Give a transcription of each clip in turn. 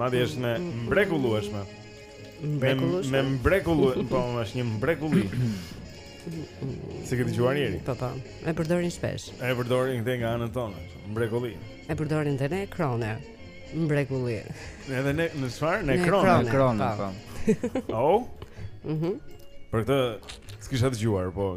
Madje është me mbrekullueshme. Mbrekullueshme. Me mbrekullu, po është një mbrekulli. S'e ke dëgjuar njeri Po, po, e përdorin shpesh E përdorin këte nga anën tonë Mbrekulli E përdorin dhe ne krone Mbrekulli Ne dhe ne, në shfar, ne krone Ne krone, po O? Mhm Për këtë, s'kisha dëgjuar, po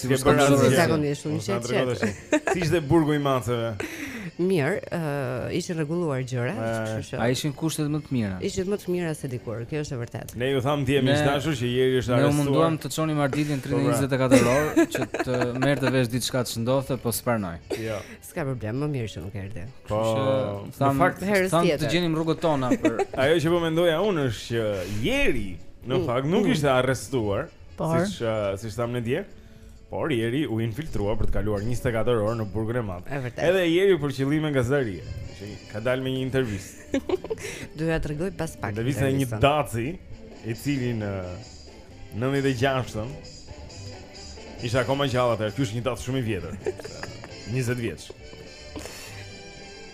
Si është bërë asnjë zakonisht shumë qetë. Si ishte burgu i maceve? Mirë, ë uh, ishin rregulluar gjëra, kështu që. A ishin kushtet më të mira? Ishin më të mira se dikur, kjo është e vërtetë. Ne ju thamë dje miq të dashur që Jerry është arrestuar. Ne u munduam të çonim Ardilin 24 po, orë që të merrte vesh diçka ç'ndodhte, po s'pranoi. Jo. S'ka problem, më mirë që nuk erdhi. Po, në fakt herës tjetër. Të gjenim rrugët tona për Ajo që po mendoja unë është që Jerry në mm, fakt nuk mm. ishte arrestuar. Por siç uh, siç thamë ne dje, por Jerry u infiltrua për të kaluar 24 orë në burgun e madh. Edhe Jerry për qëllime gazetarie. Që ka dalë me një intervistë. Do jua tregoj pas pak. Intervistë e një daci i cili në 96-ën ishte akoma gjallë atëherë, ky është një dac shumë i vjetër. 20 vjeç.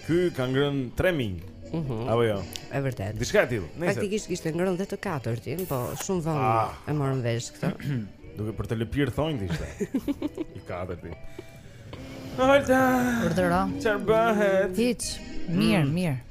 Ky ka ngrënë 3 minj. Mhm. Mm Apo jo. E vërtet. Diçka e tillë. Faktikisht kishte ngrënë dhe të katërtin, po shumë vonë ah. e morën vesh këtë. Duke për të lëpir thonjtë ishte. I katërti. Olta. Urdhëro. Çfarë bëhet? Hiç. Mirë, mm. mirë.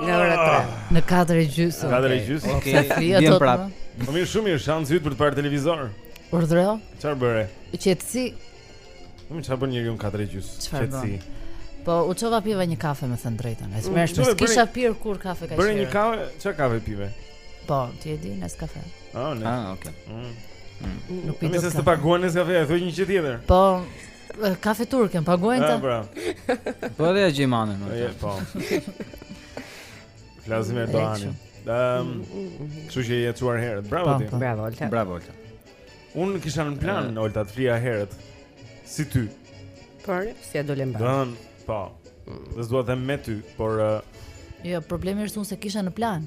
Nga ora 3. Në 4 e gjysmë. Në 4 e gjysmë. Okej. Okay. Okay. Vjen prap. Po mirë shumë mirë, shansi yt për të parë televizor. Urdhëro. Çfarë bëre? Qetësi. Po çfarë bën njeriu në 4 e gjysmë? Qetësi. Po u çova piva një kafe me thën drejtën. Ai s'merret vesh, nuk kisha pirë kurrë kafe kaq herët. Bëre një kafe, çfarë kafe pive? Po, ti e di, nes kafe. Ah, ne. Ah, okay. Mm. Mm. Nuk pihet. Nëse s'të paguan nes kafe, thuaj një gjë tjetër. Po, Kafe turke, paguajnë ata. Pra. Po edhe ajo gjimane. Po. Flasim me Doanin. Ehm, kështu që je çuar herët. Bravo po, ti. Po. Bravo Olta. Bravo Olta. Unë kisha në plan uh, Olta të flija herët. Si ty. Po s'ia dole bash. Don, po. S'dua të tallem me ty, por uh, Jo, problemi është unë s'e kisha në plan.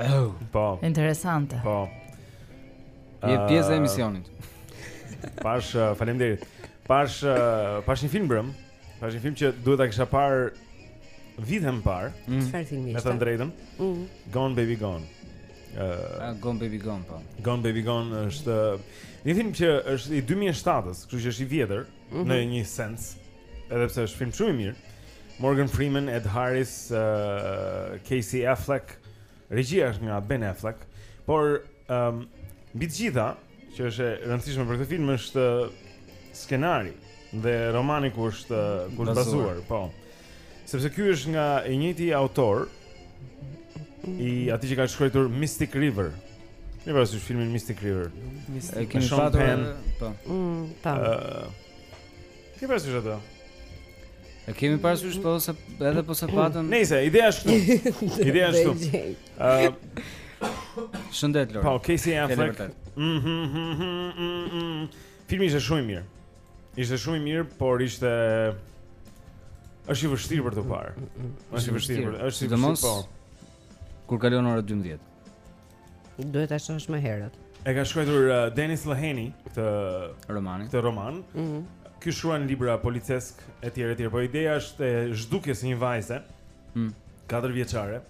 Oh, po. Interesante. Po. Je pjesë e emisionit. Pashë, uh, faleminderit. Pashë, uh, pashë një film mbrëmë. Pashë një film që duhet ta kisha parë vite më parë. Mm. Çfarë mm. filmi ishte? Me thënë të drejtën. Mm. Gone Baby Gone. Ëh, uh, ah, Gone Baby Gone po. Gone Baby Gone është uh, një film që është i 2007-s, kështu që është i vjetër mm -hmm. në një sens. Edhe pse është film shumë i mirë. Morgan Freeman, Ed Harris, uh, Casey Affleck, regjia është nga Ben Affleck, por ehm um, mbi të gjitha që është e rëndësishme për këtë film është skenari dhe romani ku është ku është bazuar, po. Sepse ky është nga i njëjti autor i atij që ka shkruar Mystic River. E ke parasysh filmin Mystic River. Mystic River. Po. Mm, ta. Uh, Ke parasysh atë? E kemi parasysh po s'e dhe po s'e patën. Nejse ideja është këtu. Ideja është këtu. Ëh. Shëndet Lori. Po, okay, si janë fakt. Mhm, mhm, mhm, Filmi ishte shumë i mirë. Ishte shumë i mirë, por ishte është i vështirë për të parë. Është i vështirë, është i vështirë. Po. Kur kalon ora 12. Duhet ta shohësh më herët. E ka shkruar uh, Dennis Lehane këtë roman. Këtë roman. Ëh. Mm -hmm. Ky shkruan libra policesk etj etj, por ideja është e zhdukjes së një vajze. Ëh. Mm. 4 vjeçare.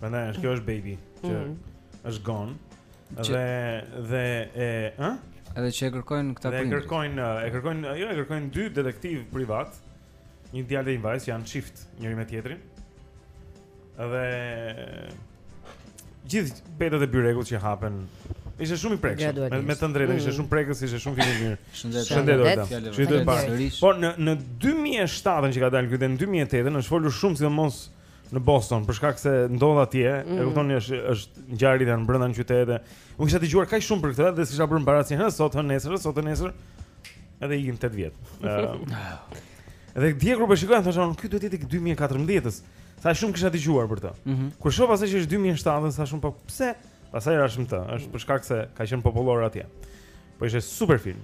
Prandaj është kjo është baby që mm -hmm. është gone. Dhe dhe e, ë? Edhe që e kërkojnë këta prindër. E kërkojnë, e kërkojnë, jo, e kërkojnë dy detektiv privat. Një djalë dhe një vajzë që janë çift, njëri me tjetrin. Dhe gjithë petët e byrekut që hapen ishte shumë i prekshëm. Me, me të drejtë, ishte mm. shumë prekës, ishte shumë film i mirë. Shëndet. Shëndet Olta. Shëndet pa. Po në në 2007-ën që ka dalë ky dhe në 2008-ën është folur shumë sidomos në Boston për shkak se ndodha atje, mm. e kuptoni është është ngjarje janë brenda në qytet. Unë kisha dëgjuar kaq shumë për këtë dhe s'isha bërë mbarë asnjëherë, sot hë nesër, sot hë nesër. Edhe ikin 8 vjet. Ëh. Dhe dje kur po shikoj, thashë, "Ky duhet të jetë 2014-s." Sa shumë kisha dëgjuar për të. Mm -hmm. Kur shoh pastaj që është 2007, thashë po pse? Pastaj rashë në të, është për shkak se ka qenë popullor atje. Po ishte super film.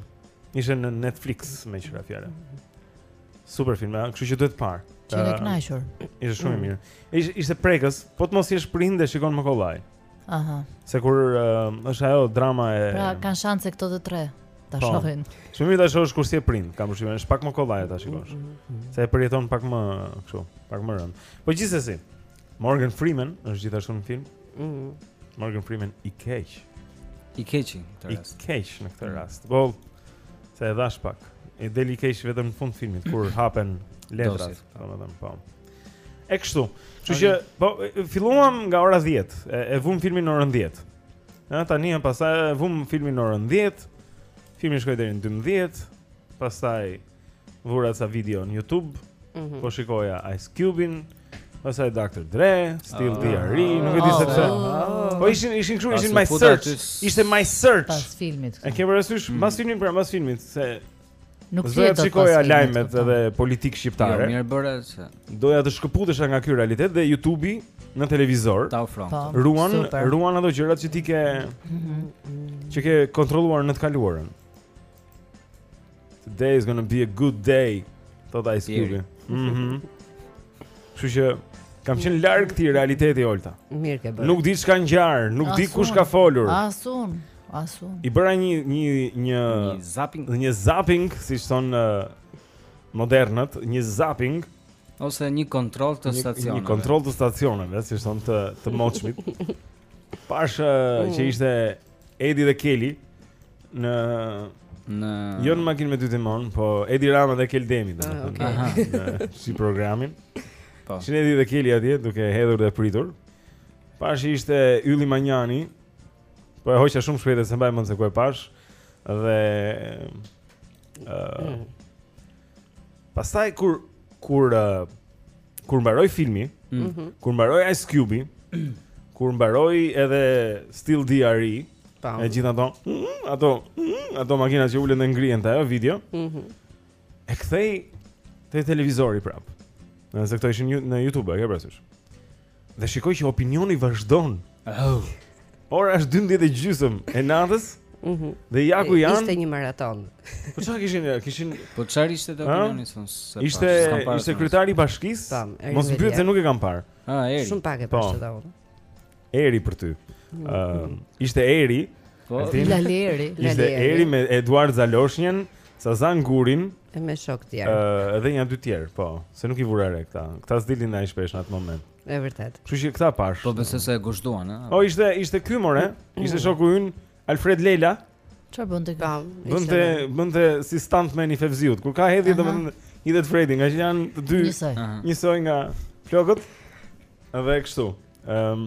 Ishte në Netflix meqë ra fjala. Super film, kështu që duhet parë. Qenke kënaqur. Ishte shumë i mirë. Ishte ishte prekës, po të mos jesh prind e shikon më kollaj. Aha. Se kur uh, është ajo drama e Pra kanë shanse këto të tre ta po. shohin. Shumë mirë ta shohësh kur s'je prind, kam përshtypjen, është pak më kollaj ta shikosh. Mm, mm, mm. Se e përjeton pak më kështu, pak më rënd. Po gjithsesi, Morgan Freeman është gjithashtu në film. Mhm. Morgan Freeman i keq. I keq në këtë rast. I keq në këtë rast. Po se e dhash pak. E del i keq vetëm në fund filmit kur hapen letrat, domethënë, po. E kështu. Kështu që po filluam nga ora 10, e, e vum filmin në orën 10. Ja tani e pastaj e vum filmin në orën 10. Filmi shkoi deri në 12, pastaj vura ca video në YouTube. Mm -hmm. Po shikoja Ice Cube-in, pastaj Dr. Dre, Still oh. Ah. D.R.E., nuk e di oh. se pse. Oh. Po ishin ishin kështu, ishin My Search. Ishte My Search. Pas filmit. E ke parasysh mm -hmm. pas filmit, pra pas filmit se Nuk di do të shikoja lajmet edhe politikë shqiptare. Jo, mirë bëra se doja të shkëputesha nga ky realitet dhe YouTube-i në televizor. Ta ofron. Po, ruan, super. ruan ato gjërat që ti ke që ke kontrolluar në të kaluarën. Today is going to be a good day. Thotë Ice Cube. Mhm. Kështu që kam qenë larg këtij realiteti Olta. Mirë ke bërë. Nuk di ç'ka ngjarë, nuk di kush ka folur. Asun. Asu. I bëra një një një një zapping, një zapping, siç thonë modernët, një zapping ose një kontroll të stacioneve. Një kontroll të stacioneve, siç thonë të të moçmit. Pashë mm. që ishte Edi dhe Kelly në në jo në makinë me dy timonë, po Edi Rama dhe Kel Demi domethënë. Ah, okay. Në si programin. Po. Ishin Edi dhe Kelly atje duke hedhur dhe pritur. Pashë ishte Ylli Manjani Po e hoqa shumë shpejt e s'e mbaj mend se ku e pashë dhe ë uh, mm. Pastaj kur kur uh, kur mbaroi filmi, mm -hmm. kur mbaroi Ice Cube, kur mbaroi edhe Still D.R.E., e gjithë ato, mm, ato, mm, ato makina që ulen dhe ngrihen te ajo video, mm -hmm. e kthej te televizori prapë, nëse këto ishin në Youtube, e ke parasysh. Dhe shikoj që opinioni vazhdon. Oh. Ora është 12 e gjysmë e natës. Mhm. Dhe ja ku janë. Ishte një maratonë. Po çfarë kishin? Kishin Po çfarë ishte te Opinioni sonte? Ishte ishte kryetari i bashkisë. Mos më pyet se nuk e kam parë. Ah, Eri. Shumë pak e po. pashë dhe unë. Eri për ty. Ëm, mhm. ishte Eri Po, Lali Eri, Lali Eri. Ishte Eri me Eduard Zaloshnjën, Sazan Gurin e me shokë të tjerë. Ëh, edhe nja dy të tjerë, po, se nuk i vura re këta. Këta s'dilnin aq shpesh në atë moment. E vërtetë. Kështu që këta pashë. Po besoj se e gozhduan, ëh. Po ishte ishte ky more, ishte mm. shoku ynë Alfred Lela. Çfarë bënte ky? Bënte bënte si stuntman i Fevziut. Kur ka hedhje domethënë hidhet Fredi, ngaqë janë të dy njësoj, njësoj nga flokët. Edhe kështu. Ëm ehm,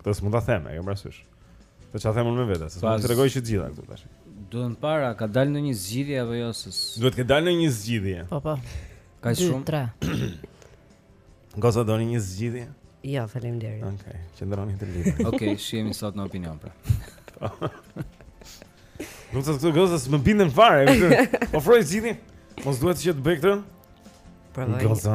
Këtë s'mund ta them, e kam parasysh. Do ta them unë me vete, se s'mund t'i tregoj të gjitha këtu tash. Duhet parë, ka dalë ndonjë zgjidhje apo jo se Duhet të dalë ndonjë zgjidhje. Po po. Ka shumë. 3. Goca doni një zgjidhje? Jo, faleminderit. Okej, okay, qëndroni të lidhur. Okej, okay, shihemi sot në opinion pra. Nuk se këto goca s'më bindën fare Ofroj zgjidhje Mos duhet që të bëj këtë Provoj Gëzë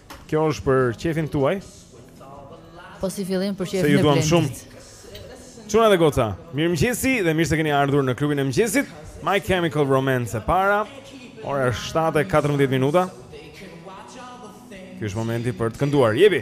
Kjo është për qejfin tuaj. Po si fillim për qejfin e Blendit. Se ju duam shumë. Çuna dhe goca, mirëmëngjesi dhe mirë se keni ardhur në klubin e mëngjesit. My Chemical Romance e para. Ora është 7:14 minuta. Ky është momenti për të kënduar. Jepi.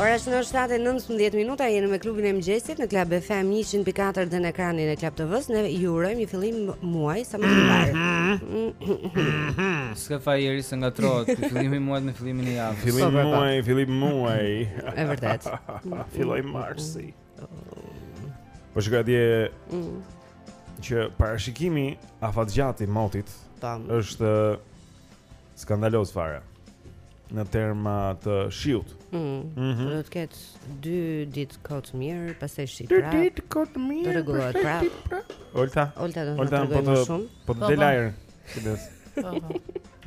Ora është në 7:19 minuta jemi me klubin e mëngjesit në Club FM 104 dhe në ekranin e Club TV-s ne ju urojmë një fillim muaji sa më të mbarë. S'ka faj njeri se ngatërrohet ky fillimi i muajit me fillimin e javës. Fillim po, po, po. muaj, fillim muaj. Është vërtet. Filloi marsi. Po shikoj atje mm. që parashikimi afatgjat i motit është Skandaloz fare. Në terma të shiut. Ëh. Mm. Mm -hmm. Do të ketë 2 ditë kohë të mirë, pastaj shi prap. 2 ditë kohë të mirë. Do rregullohet prap. Pra. Olta. Olta do të thotë po më shumë. Po të po, po. del ajër. Kujdes.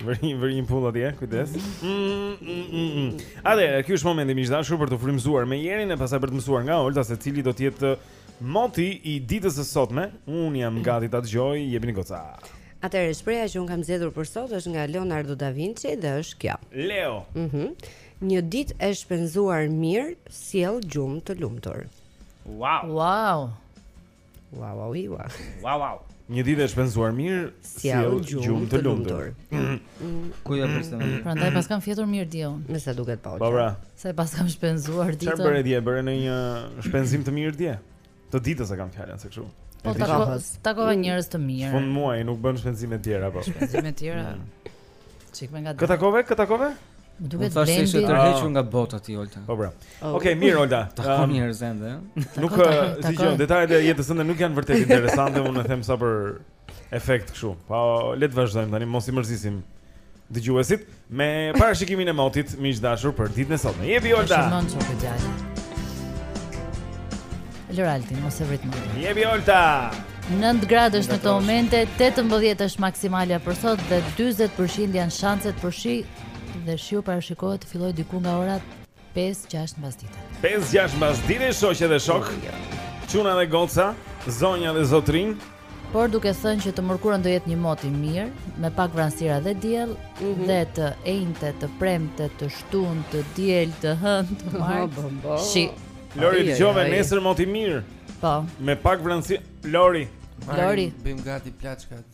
Vëri vëri një pullë atje, kujdes. Mm, mm, mm, Atëherë, ky është momenti më i dashur për t'u frymëzuar me Jerin e pastaj për të mësuar nga Olta se cili do të jetë Moti i ditës së sotme, unë jam gati ta dëgjoj, jepini goca. Atëherë shprehja që unë kam zgjedhur për sot është nga Leonardo da Vinci dhe është kjo. Leo. Mhm. Mm Një ditë e shpenzuar mirë sjell gjumë të lumtur. Wow. Wow. Wow, wow, wow. Wow, wow. Një ditë e shpenzuar mirë, sjell gjumë të lumtur. Ku ja bëste më? Prandaj paskam fjetur mirë dje unë. Me sa duket po. Po pra, Sa e paskam shpenzuar ditën. Çfarë bëre dje? Bëre ndonjë shpenzim të mirë dje. Të ditës e kam fjalën se kështu. Po takova takova njerëz të mirë. Fund muaj nuk bën shpenzime të tjera po. Shpenzime të tjera. Mm. Çik më nga. Kë takove? Kë takove? Më duket të blendi. Është tërhequr nga bota ti Olta. Po bra. Oh. Okej, mirë Olta. Takon um, njerëz ende. Nuk ka gjë, detajet e jetës tënde nuk janë vërtet interesante, unë them sa për efekt kështu. Po le të vazhdojmë tani, mos i mërzisim dëgjuesit me parashikimin e motit miq të dashur për ditën e sotme. Jepi Olta. Shumë mund të gjallë. Lori, Altin, mos e vrit më. Jepi Olta. 9 gradë është në këto momente, 18 është maksimalja për sot dhe 40% janë shanset për shi dhe shiu parashikohet të fillojë diku nga ora 5-6 mbasdite. 5-6 mbasdite shoqe dhe shokë. Çuna dhe goca, zonja dhe zotërinj. Por duke thënë që të mërkurën do jetë një mot i mirë, me pak vranësira dhe diell mm -hmm. dhe të enjte, të premte, të shtunë, të diel, të hënë, të martë. Shi. Lori dëgjove nesër mot i mirë. Po. Me pak vranësira Lori. Lori. Bëjmë gati plaçkat.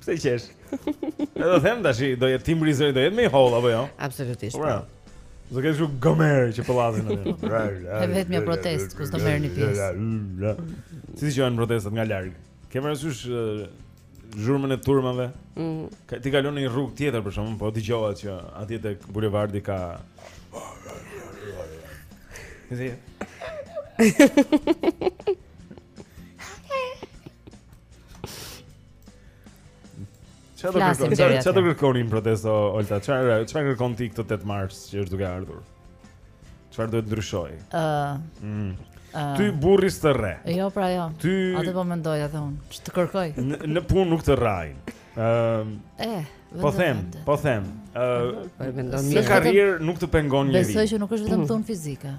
Pse qesh? Edhe do them tash, do jetë timbri i zërit, do jetë më i hollë apo jo? Absolutisht. Ura. Po. Do të kesh shumë gomerë që pëllasin aty. Është vetëm një protestë ku s'do merrni pjesë. Siç janë protestat nga larg? Ke parasysh zhurmën e turmave? Mhm. Ti kalon në një rrugë tjetër për shembull, po dëgjohet që atje tek bulevardi ka Zi. Çfarë do kërkoni? Çfarë do kërkoni në protestë Olta? Çfarë çfarë kërkon ti këtë 8 mars që është duke ardhur? Çfarë duhet të ndryshojë? Ë. Mm. Ty burri s'të rre. Jo, pra jo. Ty Atë po mendoj edhe unë. Ç'të kërkoj? Në punë nuk të rrajnë. Ëm. Eh, po them, po them. Ë, po mendon mirë. Në karrierë nuk të pengon njeri. Besoj që nuk është vetëm punë fizike.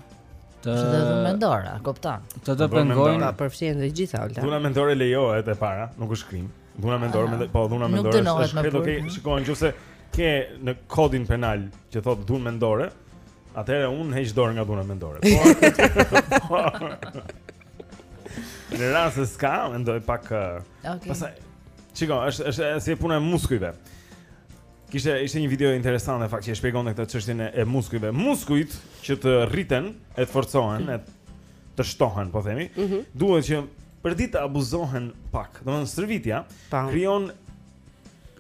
Të të dhunë mendore, a kupton? Të të pengojnë, ta përfshin të gjitha Olta. Dhuna mendore lejohet e para, nuk është krim. Dhuna mendore, mendoj, po dhuna mendore është kredo që shiko nëse ke në kodin penal që thotë dhunë mendore, atëherë unë heq dorë nga dhuna mendore. Po. Në rast se s'ka, mendoj pak. Eh, okay. Pastaj, shiko, është është si puna e muskujve. Kishte ishte një video interesante në fakt që e shpjegonte këtë çështjen e muskujve. Muskujt që të rriten, e të forcohen, e të shtohen, po themi, mm -hmm. duhet që përditë të abuzohen pak. Domethënë stërvitja krijon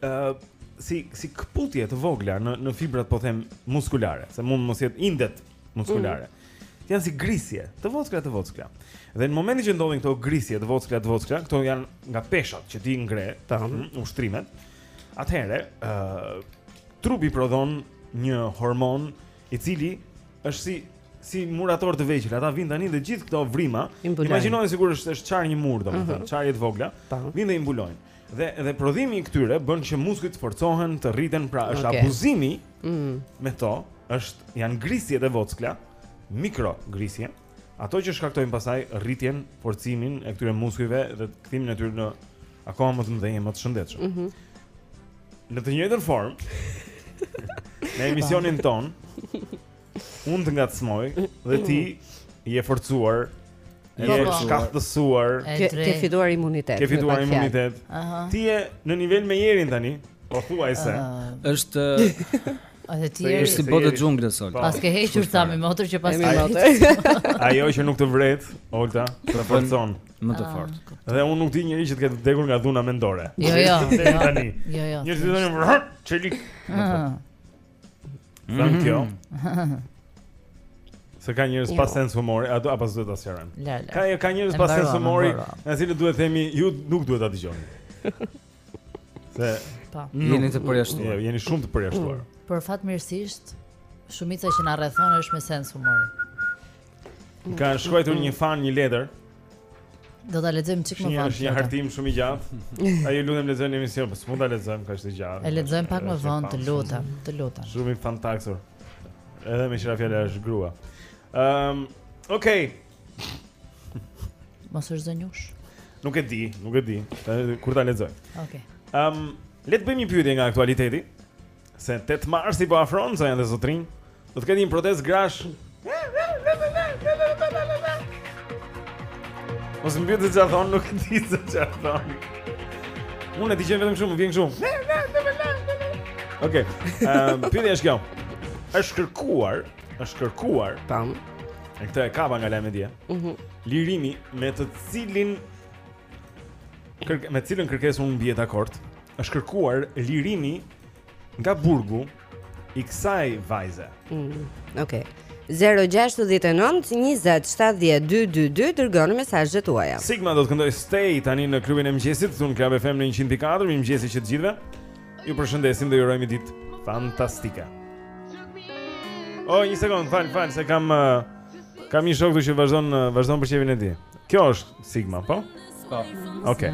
ë uh, si si këputje të vogla në në fibrat po them muskulare, se mund mos jetë indet muskulare. Mm -hmm. Janë si grisje, të vockla të vockla. Dhe në momentin që ndodhin këto grisje të vockla të vockla, këto janë nga peshat që ti ngre, ta mm -hmm. ushtrimet. Atëherë, ë uh, trupi prodhon një hormon i cili është si si muratorë të vegjël. Ata vijnë tani dhe gjithë këto vrima, imagjinojeni sikur është është çarë një mur domethënë, uh mhm. -huh. çarje të vogla, po. vijnë dhe i mbulojnë. Dhe dhe prodhimi i këtyre bën që muskujt të forcohen, të rriten, pra është okay. abuzimi. Mm. Me to është janë grisjet e vockla, mikrogrisje. Ato që shkaktojnë pastaj rritjen, forcimin e këtyre muskujve dhe kthimin e tyre në akoma më të mëdhenj e më të shëndetshëm. Mm -hmm. Në të njëjtën formë, në emisionin tonë, unë të ngacmoj dhe ti je forcuar Je po, po. shkathtësuar. Ke, ke fituar imunitet. Ke fituar imunitet. Ti je në nivel me Jerin tani. Pothuajse. Uh, është Edhe ti je si botë xhunglës Ol. Pas ke hequr ta me motor që pas motor. Ajo që nuk të vret, Olta, të forcon më të ah. fortë. Dhe unë nuk di njeri që të ketë vdekur nga dhuna mendore. Jo, jo. Tani. Jo, jo. Një ditë tani, çelik. Thank you. Se ka njerëz pa sens humori, a do apo s'do ta sqarojmë? Ka ka njerëz pa sens humori, të cilët duhet të themi ju nuk duhet ta dëgjoni. Se po. Jeni të përjashtuar. Jo, jeni shumë të përjashtuar. Por fatmirësisht, shumica që na rrethon është me sens humori. Ka shkruar një fan një letër. Do ta lexojmë çik më vonë. Është një hartim shumë i gjatë. A ju lutem lexojeni në emision, po s'mund ta lexojmë kaq të gjatë. E lexojmë pak më vonë, të lutem, të lutem. Shumë i fantaksor. Edhe meqë ra fjala është grua. Ehm, um, okay. Mos është zënjush. Nuk e di, nuk e di. Kur ta lexoj. Okej. Okay. Ehm, um, le të bëjmë një pyetje nga aktualiteti. Se 8 marsi po afron zonja dhe zotërinj. Do të ketë një protestë grash. Mos më bëni të them, nuk e di se çfarë thon. Unë e dëgjoj vetëm shumë, më vjen shumë. Okej. Okay. Ehm, um, pyetja është kjo. Është kërkuar është kërkuar tamam e këtë e kapa nga lajmi dje. Mhm. Lirimi me të cilin kërk me cilën kërkesë unë bie dakord, është kërkuar lirimi nga burgu i kësaj vajze. Mhm. Okej. Okay. 069 20 70 222 dërgoni mesazhet tuaja. Sigma do të këndojë Stay tani në klubin e mëngjesit, Club FM në 104, mirëmëngjes të gjithëve. Ju përshëndesim dhe ju urojmë ditë fantastike. Oh, një sekond, fal, fal, se kam uh, kam një shok që vazhdon uh, vazhdon për qejfin e tij. Kjo është Sigma, po? Po. Okej. Okay.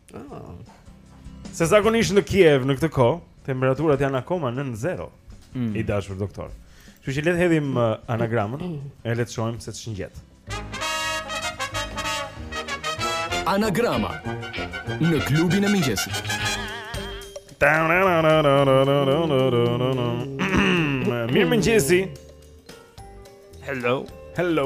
Ah. Se zakonisht në Kiev në këtë kohë, temperaturat janë akoma në zero. Mm. I dashur doktor. Kështu që le të hedhim uh, anagramën e le të shohim se ç'ngjet. Anagrama në klubin e mëngjesit. Mirëmëngjesi. Hello. Hello.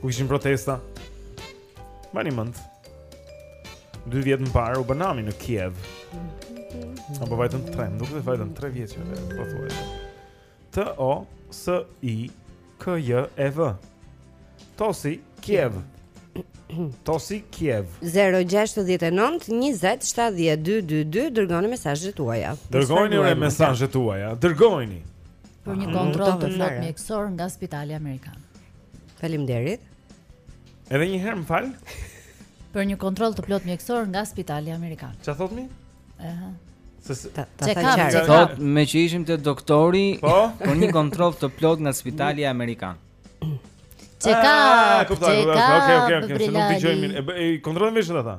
Ku ishin protesta? Mbani mend. Dy vjet më parë u bë nami në Kiev. Apo vajtën tre, nuk dhe vajtën tre vjet që dhe po thuaj. T-O-S-I-K-J-E-V. Tosi, Kiev. Tosi Kiev 0-6-9-20-70-222 Dërgoni mesazhet tuaja Dërgoni ore mesazhet tuaja Dërgoni Për një kontroll të plotë mjekësor nga spitali Amerikan Faleminderit. Edhe një herë më fal. Për një kontroll të plotë mjekësor nga spitali amerikan. Çfarë thotë, mi? Ëh. Se ta ta thajë. Sot meqë ishim te doktori, po, për një kontroll të plotë nga spitali amerikan. Çeka, ah, çeka. Okej, okej, okej. Nuk dëgjojmë. Kontrollojmë vesh ata.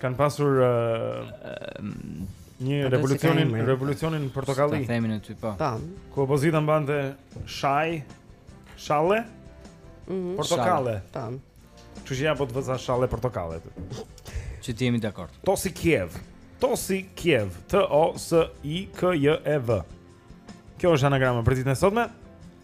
Kanë pasur një revolucionin, revolucionin portokalli. Ta themin aty po. Tamam. Ku opozita mbante shaj, shalle? Mhm. Mm portokalle. Tamam. Kështu që ja po të vë ca shalle portokalle aty. Që të jemi dakord. Tosi Kiev. Tosi Kiev. T O S I K J E V. Kjo është anagrama për ditën e sotme.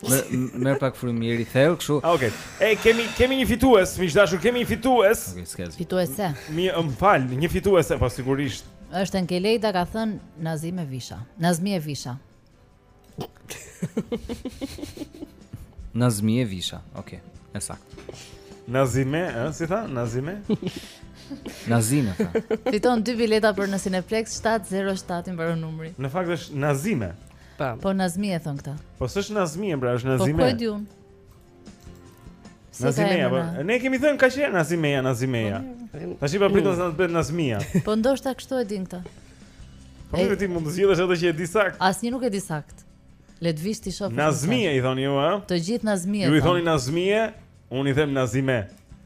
Merr pak frymë thellë kështu. Ah, okej. E kemi kemi një fitues, miq të dashur, kemi një fitues. Okej, s'ka gjë. Fituese. Më fal, një fituese po sigurisht. Është Enkelejda ka thënë Nazime Visha. Nazmie Visha. Nazmie Visha. Okej, e saktë. Nazime, ë, si tha? Nazime? Nazime tha. Fiton dy bileta për në Cineplex 707 i mbaron numri. Në fakt është Nazime. Po. Po Nazmie thonë këta. Po s'është Nazmie, pra është Nazime. Po ku e di unë? Nazime, po. Ne kemi thënë kaq herë Nazime, Nazime. Po, tashi papritur seç na bëhet Nazmia. Po ndoshta kështu e dinë këta. Po mirë ti mund të zgjidhësh atë që e di saktë. Asnjë nuk e di saktë. Le të vijë ta shoh. Nazmie i thoni ju, ha? Të gjithë Nazmie. Ju i thoni Nazmie, unë i them Nazime.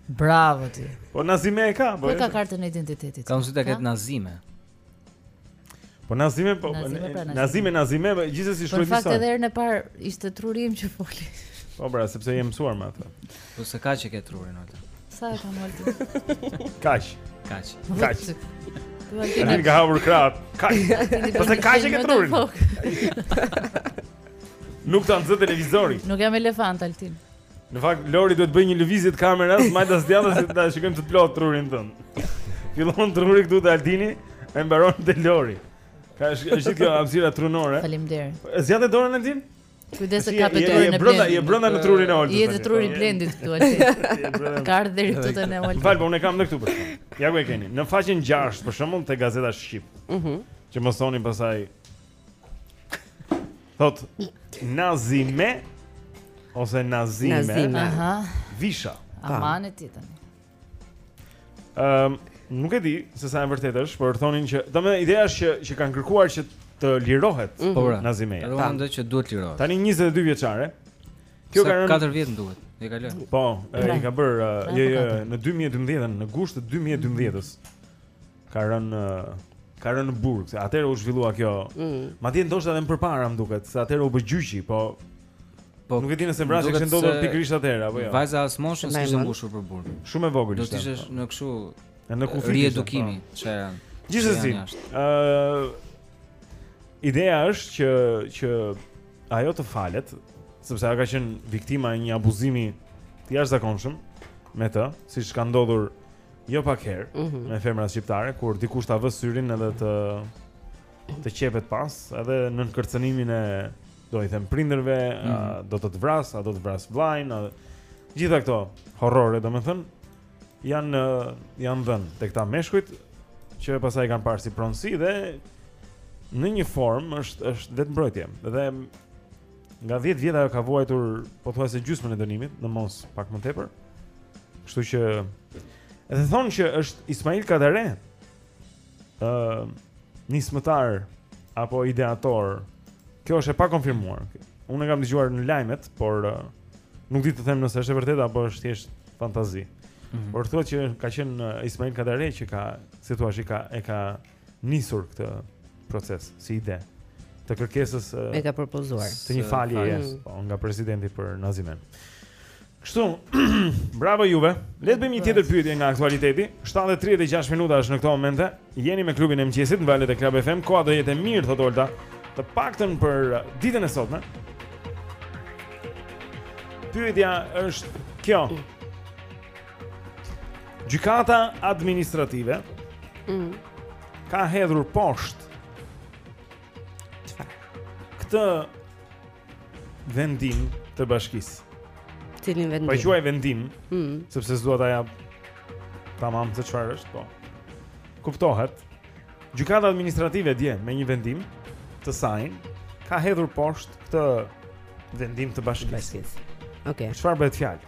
Bravo ti. Po Nazime e ka, po. Ku ka kartën e identitetit? Kam ca të këtë Nazime. Po Nazime, po Nazime, pra, Nazime, Nazime, po, gjithsesi shkruaj disa. Po në fakt edhe herën e parë ishte truri im që foli. Po pra, sepse jam mësuar me atë. Po se kaq e ke trurin atë. Sa e kam Olti? Kaq. Kaq. Kaq. Ti nuk ka hapur krap. Kaq. Po se kaq e ke trurin. Nuk ta nxë televizori. Nuk jam elefant Altin. Në fakt Lori duhet të bëjë një lëvizje të kamerës, majtas djathtas ta shikojmë të plotë trurin tënd. Fillon truri këtu te Aldini, e mbaron te Lori. Kaq është kjo hapësira trunore. Faleminderit. Po, e zgjate dorën Aldin? Kujdes se ka petë në Blendi. Brenda, je brenda në trurin e Oltit. Je në trurin e po. Blendit këtu Aldin. Ka ardhur deri këtu te ne Oltës. Fal, po unë kam edhe këtu për. Ja ku e keni. Në faqen 6 për shembull te Gazeta Shqip. Mhm. Që mos thoni pastaj Thotë Nazime ose Nazmie. Nazime. Aha. Visha. Aman edhe ti tani. Ehm, um, nuk e di se sa e vërtetë është, por thonin që, domethënë ideja është që që kanë kërkuar që të lirohet mm -hmm. Nazime. Edhe unë mendoj që duhet të lirohet. Tani 22 vjeçare. Kjo ka rënë 4 vjet duhet. E ka lënë. Po, e ka bërë, jo, jo, në 2012-ën, në gusht të 2012-s. ka rënë në ka rënë në burg. Atëherë u zhvillua kjo. Mm. Madje ndoshta edhe më përpara më duket, se atëherë u bë gjyqi, po Po nuk e di nëse vrasja kishte ndodhur pikërisht atëherë apo jo. Vajza as moshën s'kishte mbushur për burg. Shumë e vogël ishte. Do të ishte në kështu në shtëpi riedukimi, po. çka janë. Gjithsesi. Ëh Ideja është që që ajo të falet, sepse ajo ka qenë viktima e një abuzimi të jashtëzakonshëm me të, siç ka ndodhur jo pak herë mm -hmm. me femrat shqiptare kur dikush ta vë syrin edhe të të qepet pas, edhe nën kërcënimin e do t'i them prindërve, mm -hmm. a, mhm. do të të vras, a do të vras vllajin, a të gjitha këto horrore, domethënë janë janë dhënë te këta meshkujt që pastaj kanë parë si pronësi dhe në një formë është është vetëmbrojtje. Dhe Nga 10 vjet ajo ka vuajtur pothuajse gjysmën e dënimit, në mos pak më tepër. Kështu që edhe thonë që është Ismail Kadare. ë uh, nismëtar apo ideator. Kjo është e pakonfirmuar. Unë e kam dëgjuar në lajmet, por uh, nuk di të them nëse është e vërtetë apo është thjesht fantazi. Mm -hmm. Por thotë që ka qenë Ismail Kadare që ka, si thua, që ka e ka nisur këtë proces si ide të kërkesës e ka propozuar të një falje mm. po, nga presidenti për Nazimen. Kështu, bravo juve. Le të bëjmë një tjetër pyetje nga aktualiteti. 7:36 minuta është në këtë moment. Jeni me klubin e mëngjesit në valët e Club FM. Koha do jetë e mirë thotë Olta, të paktën për ditën e sotme. Pyetja është kjo. Gjykata administrative mm. ka hedhur poshtë këtë vendim të bashkisë. Cilin vendim? Po quaj vendim, mm. sepse s'dua ta jap tamam se çfarë është, po. Kuptohet. Gjykata administrative dje me një vendim të sajin ka hedhur poshtë këtë vendim të bashkisë. Okej. Okay. Çfarë bëhet fjalë?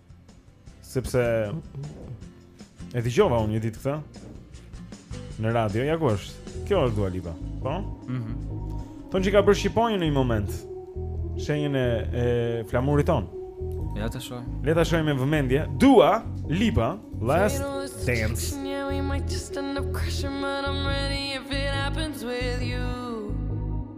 Sepse E dëgjova unë një ditë këtë në radio, ja ku është. Kjo është Dua Lipa, po? Mhm. Mm Thonë që ka bërë shqiponjë në një moment. Shenjën e, e flamurit tonë. Ja ta shohim. Le ta shohim me vëmendje. Dua Lipa, Last Dance. Yeah, we might just end up crashing, but I'm ready if it happens with you.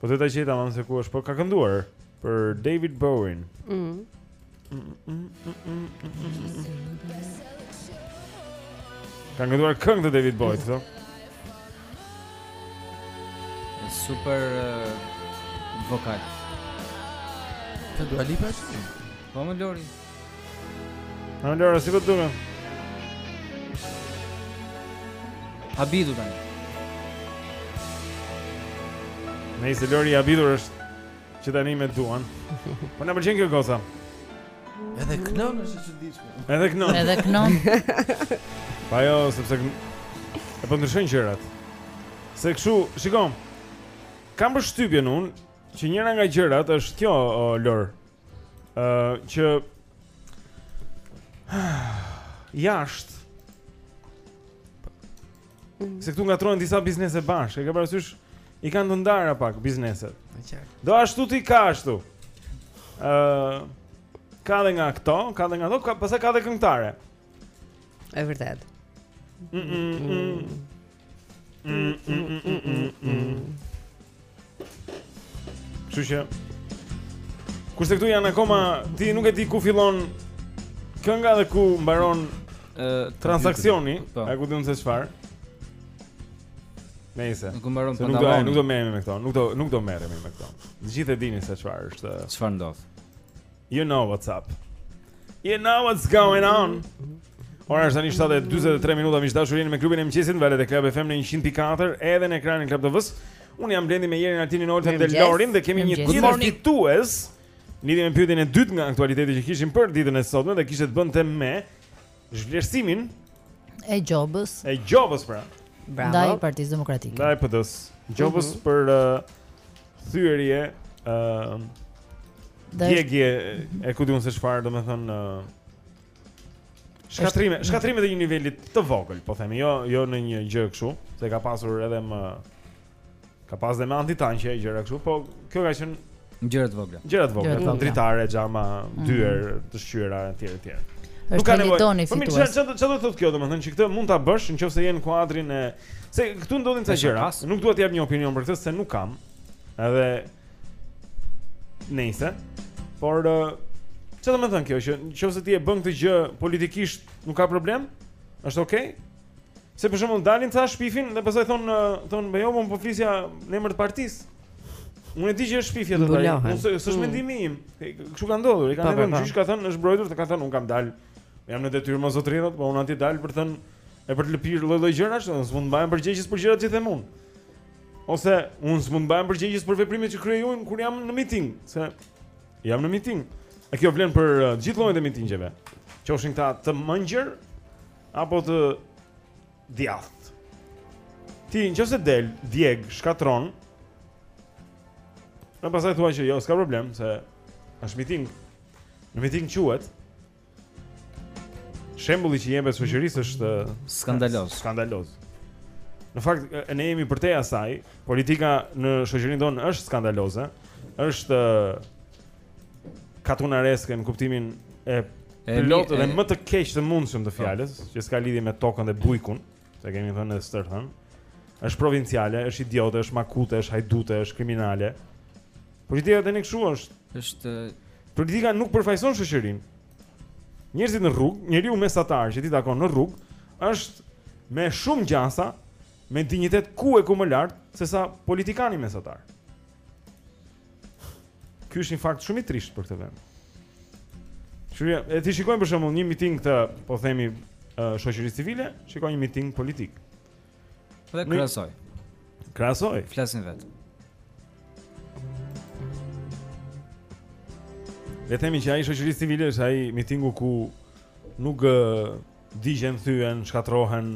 Po do ta gjej tamam se ku është, po ka kënduar për David Bowien. Mhm. Ka kënduar këngë të David Bowie, thotë. Super uh, vokal. Të Dua Lipës? Po mo Lori. Mo Lori, si po të duket? Habitur tani. Nëse Lori i habitur është që tani me Duan. Po na pëlqen kjo goca? Edhe knon është e çuditshme. Edhe knon. Edhe knon. pa jo, sepse kënë... E po ndryshojnë gjërat. Se kështu, shikom. Kam përshtypjen unë që njëra nga gjërat është kjo, Lor. ë uh, që jashtë Mm. Se këtu ngatërrohen disa biznese bashkë, e ke parasysh? I kanë të ndara pak bizneset. Po qartë. Do ashtu ti ka ashtu. Ë uh, ka dhe nga këto, ka dhe nga ato, pastaj ka dhe këngëtare. Është vërtet. Mm, mm, mm. Kështu që Kurse këtu janë akoma ti nuk e di ku fillon kënga dhe ku mbaron transaksioni, po. a ku di un se çfarë? Nëse nuk mbaron po nuk do nuk do merremi me këto, nuk do nuk do merremi me këto. Gjithë e dini se çfarë është. Çfarë ndodh? You know what's up. You know what's going on. Ora është tani 7:43 minuta miq të dashur jeni me klubin e mëngjesit valët e Club FM në 100.4 edhe në ekranin Club TV-s. Unë jam Blendi me Jerin Altinin Oltën dhe Lorin dhe kemi një tjetër fitues. Lidhur me pyetjen e dytë nga aktualiteti që kishim për ditën e sotme dhe kishte të bënte me zhvlerësimin e gjobës. E gjobës pra. Bravo. Ndaj Partisë Demokratike. Ndaj PD-s. Gjobës mm -hmm. për uh, thyerje ë uh, djegje e ku di un se çfarë, domethënë uh, shkatërrime, shkatërrime të një niveli të vogël, po themi, jo jo në një gjë kështu, se ka pasur edhe më Ka pas dhe me antitanqe e gjëra kështu, po kjo ka qenë gjëra të vogla. Gjëra të vogla, tan dritare, xhama, mm. dyer, të shqyera etj etj. Nuk ka nevojë. Po mi çfarë çfarë do të thotë kjo domethënë që këtë mund ta bësh nëse je në kuadrin e se këtu ndodhin ca gjëra. Nuk dua të jap një opinion për këtë se nuk kam. Edhe nëse por çfarë do të thotë kjo që nëse ti e bën këtë gjë politikisht nuk ka problem? Është okay? Se për shembull dalin ca shpifin dhe pastaj thon thon me jo, po flisja në emër të partisë. Unë e di që është shpifje do të thotë. Unë s'është mm. mendimi im. Kështu ka ndodhur, i kanë thënë gjyq ka thënë është mbrojtur, e kanë thënë un kam dal. Jam në detyrë more zotëri thotë, po unë andaj dal për të thënë e për të llapur lloj-lloj gjërash, unë s'mund të mbahem përgjegjës për gjërat që them unë. Ose unë s'mund të mbahem përgjegjës për veprimet që kryej unë kur jam në miting, se jam në miting. A kjo vlen për uh, gjithë llojet e mitingjeve? Qofshin këta të mëngjer apo të djathtë. Ti në qoftë se del, djeg, shkatërron. E pastaj thua që jo, s'ka problem se është miting. Në miting quhet. Shembulli që i jepet shoqërisë është eh, skandaloz. Skandaloz. Në fakt ne jemi përtej asaj, politika në shoqërinë tonë është skandaloze, është eh, katunareske në kuptimin e plotë dhe më të keq të mundshëm të po. fjalës, që s'ka lidhje me tokën dhe bujkun, se e kemi thënë edhe stërthënë. Është provinciale, është idiote, është makute, është hajdute, është kriminale. Politika tani kshu është. Është politika nuk përfaqëson shoqërinë. Njerëzit në rrugë, njeriu mesatar që ti takon në rrugë, është me shumë gjasa, me dinjitet ku e ku më lart se sa politikani mesatar. Ky është një fakt shumë i trishtë për këtë vend. Shumë. E t'i shikojmë për shembull një miting të, po themi, uh, shoqërisë civile, shiko një miting politik. Dhe krahasoji. Krahasoji. Flasin vetë. Le të themi që ai i shoqërisë civile është ai mitingu ku nuk uh, digjen, thyhen, shkatërrohen,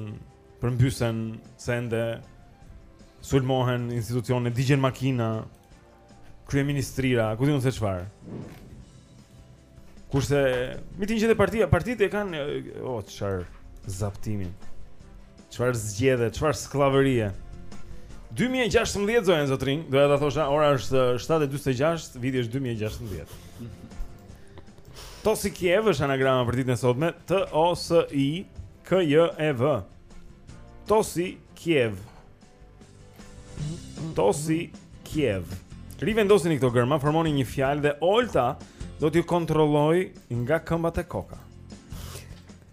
përmbysen sende, sulmohen institucione, digjen makina, kryeministrira, ku di unë se çfarë. Kurse mitingjet e partive, partitë e kanë o oh, çfarë zaptimi. Çfarë zgjedhe, çfarë skllavërie. 2016 zonja zotërinj, doja ta thosha, ora është 7:46, viti është 2016. Tosi Kjev është anagrama për ditën e sotme, T O S I K J E V Tosi Kjev Tosi Kjev Rivendosini këto gërma, formoni një fjalë dhe Olta do t'ju kontrollojë nga këmbët te koka.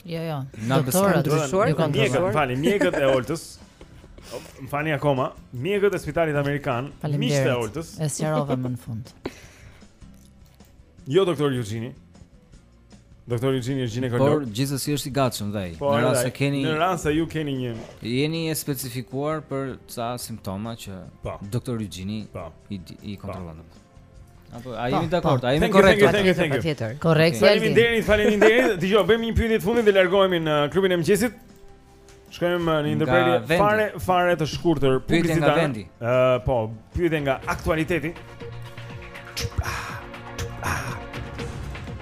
Jo, jo. Na beson të dëshuar, ju kanë dhënë. Falni, mjekët e Oltës. Më falni akoma, mjekët e spitalit amerikan, miqtë e Oltës. E sqarova më në fund. Jo doktor Juxhini. Doktor Juxhini është ginekolog. Por gjithsesi është i gatshëm dhe ai. Po, në rast se keni Në rast se ju keni një jeni e specifikuar për ca simptoma që po. Doktor Juxhini po. i i po. kontrollon. Apo a jemi dakord, a jemi korrekt. Patjetër. Korrekt. Faleminderit, faleminderit. Dëgjo, bëjmë një pyetje të fundit dhe largohemi në klubin e mëngjesit. Shkojmë në një ndërprerje fare fare të shkurtër publicitare. Ë, po, pyetje nga aktualiteti.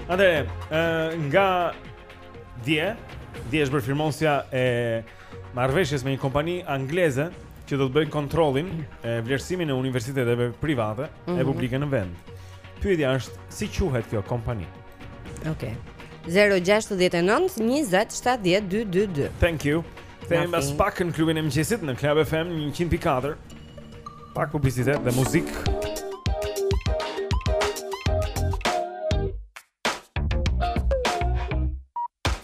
Atëherë, nga dje, dje është bërë firmosja e marrëveshjes me një kompani angleze që do të bëjnë kontrollin e vlerësimin e universiteteve private mm -hmm. e mhm. publike në vend. Pyetja është si quhet kjo kompani? Ë Okej. Okay. 0-69-20-72-222 Thank you Kthehemi pas pak në klubin e mëngjesit në Club FM 100.4 Pak publicitet dhe muzikë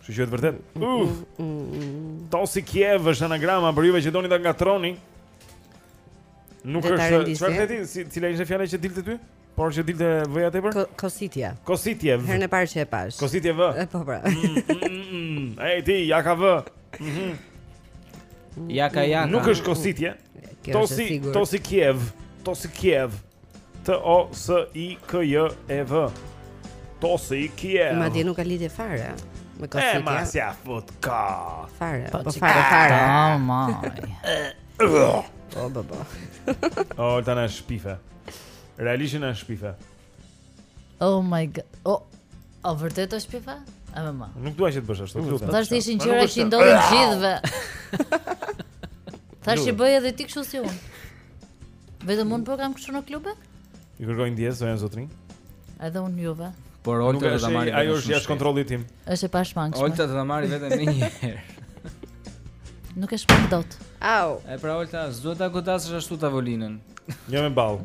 Kështu që është vërtet. Uf. Mm, mm, mm. Tosi Kjev është anagrama për juve që doni ta ngatërroni. Nuk është, çfarë the ti? Si cila ishte fjala që dilte ty? Por që dilte vëja tepër? Kositje. Kositje. Herën e parë që e pashë. Kositje vë. Po pra. Ej ti, ja ka vë. Mhm. Ja ka ja. Nuk është kositje. Tosi, Tosi Kjev. Tosi Kjev. T O S I K J E V. Tosi Kje. Madje nuk ka lidhje fare me kositje. E ma si ia fut ka. Fare, po, po fare, fare. Oh my. Po, po, po. O, ta na shpife. Realisht na shpife. Oh my god. Oh. A vërtet është pifa? A më. Nuk dua që të bësh ashtu, lutem. Thashë ishin gjëra që ndodhin të gjithëve. Tash i bëj edhe ti kështu si unë. Vetëm unë po kam kështu në klube? I kërkoj ndjesë zonja zotërinj. Edhe unë juve. Por Olta do ta marrë. Ajo është jashtë kontrollit tim. Është e pashmangshme. Olta do ta marrë vetëm një herë. Nuk e shpëton dot. Au. E pra Olta, s'duhet ta godasësh ashtu tavolinën. Jo me ballë.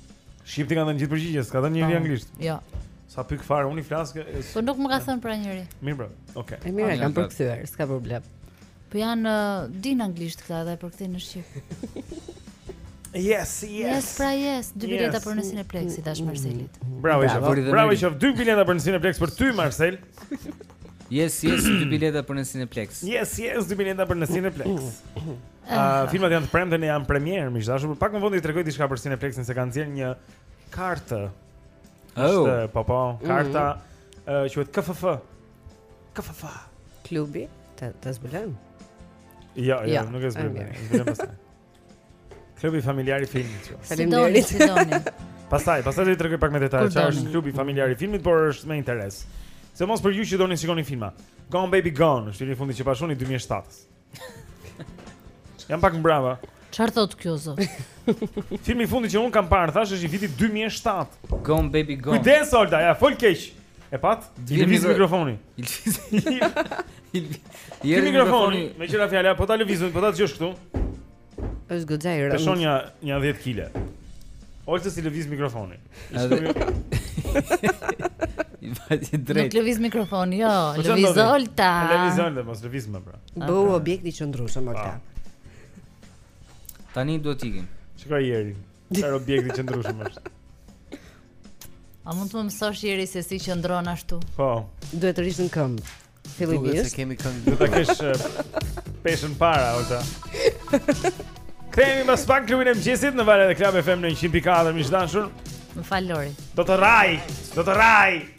Shqip t'i kanë dhënë gjithë përgjigjet, s'ka dhënë njeri po, anglisht. Jo. Sa pyk fare, unë i flas kë. Po nuk më ka thënë pra njeri. Mirë bra. Okej. Okay. E mirë, kanë përkthyer, s'ka problem. Po janë uh, dinë anglisht këta edhe përkthejnë në shqip. Yes, yes. Yes, pra yes, dy bileta yes. për në Cineplex i tash Marcelit. Bravo, bravo. Bravo, bravo. Dy bileta për në Cineplex për ty Marcel. Yes, yes, dy bileta për në Cineplex. Yes, yes, dy bileta për në Cineplex. Ëh, uh, filmat janë të premten janë premierë, miq të dashur, por pak më vonë do t'i tregoj diçka për Cineplexin se kanë nxjerrë një kartë. Oh. Është po po, karta mm -hmm. uh, quhet KFF. KFF. Klubi, ta ta zbulojmë. Jo, jo, ja, nuk e zbulojmë. Zbulojmë pastaj. Klubi familjar i filmit. Faleminderit. Si doni, Pastaj, pastaj do të tregoj pak më detaje çfarë është klubi familjar i filmit, por është me interes. Sidomos për ju që doni të shikoni filma. Gone Baby Gone, është i fundit që pashë unë i 2007. Jam pak mbrapa. Çfarë thotë kjo zot? Filmi i fundit që unë kam parë thashë është i vitit 2007. Gone Baby Gone. Kujdes Olta, ja fol keq. E patë? Lëviz mikrofonin. Jeri mikrofoni, me qira fjala, po ta lëviz unë, po ta dëgjosh këtu. Është goxha i rëndë. Peshon nja një 10 kg. Ose si lëviz mikrofoni. I vajti drejt. Nuk lëviz mikrofoni, jo, po lëviz Olta. Lëviz Olta, mos lëviz më pra. Bëhu objekt i qëndrueshëm Olta. Tani duhet të ikim. Çka Jeri? Çfarë objekt i qëndrueshëm është? A mund të më mësosh Jeri se si qëndron ashtu? Po. Duhet të rrish në këmbë. Fillimisht. Duhet të kemi këmbë. Duhet ta kesh eh, peshën para Olta. Kthehemi mbas pak në klubin e mëngjesit në valët e Club FM në 104 miq të dashur. Më fal Lori. Do të rrah, do të rrah.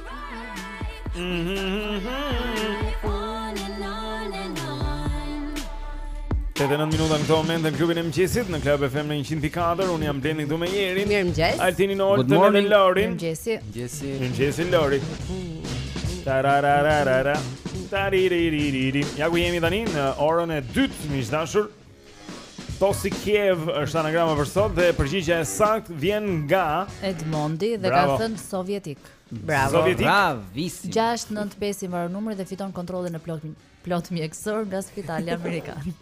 Tetë e nëntë minuta në këto momente në klubin e mëngjesit Në Club FM në 104 Unë jam Blendi këtu me Jerin Mirëmëngjes Altinin në orë të në në Lorin Mirëmëngjesi Mirëmëngjesi Lori Tararararara Tariririririm Ja ku jemi tani në orën e dytë Miq të dashur Tosi Kiev është anagrama për sot dhe përgjigja e saktë vjen nga Edmondi dhe Bravo. ka thënë sovjetik. Bravo. Sovjetik. Bravo. 695 i mbaron numri dhe fiton kontrollin e plotë mjekësor nga Spitali Amerikan.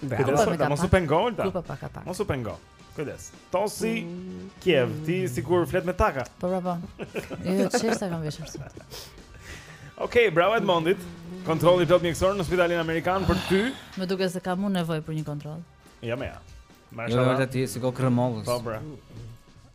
Bravo. Kujdes, mos u pengo ta. Mos u pengo. Kujdes. Tosi Kiev, ti sikur flet me taka. Po po po. Jo, çfarë kam veshur sot? Okej, bravo Edmondit. Kontrolli i plotë mjekësor në spitalin amerikan për ty. Më duket se kam unë nevojë për një kontroll. Ja më ja. Marshall. Jo, ti si kokërr e mollës. Po bre.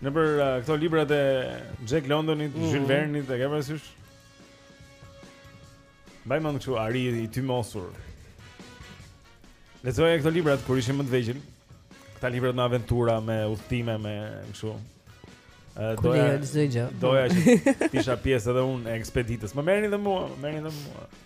Nëpër uh, këto librat e Jack Londonit, mm -hmm. Jules Verne-it, e ke parasysh? Mbaj mend këtë ari i tymosur. Lexoja këto librat kur ishim më të vegjël. Këta librat me aventura, me udhëtime, me kështu. Ë doja të zgjë. Doja që të isha pjesë edhe unë e ekspeditës. Më merrni dhe mua, më merrni dhe mua.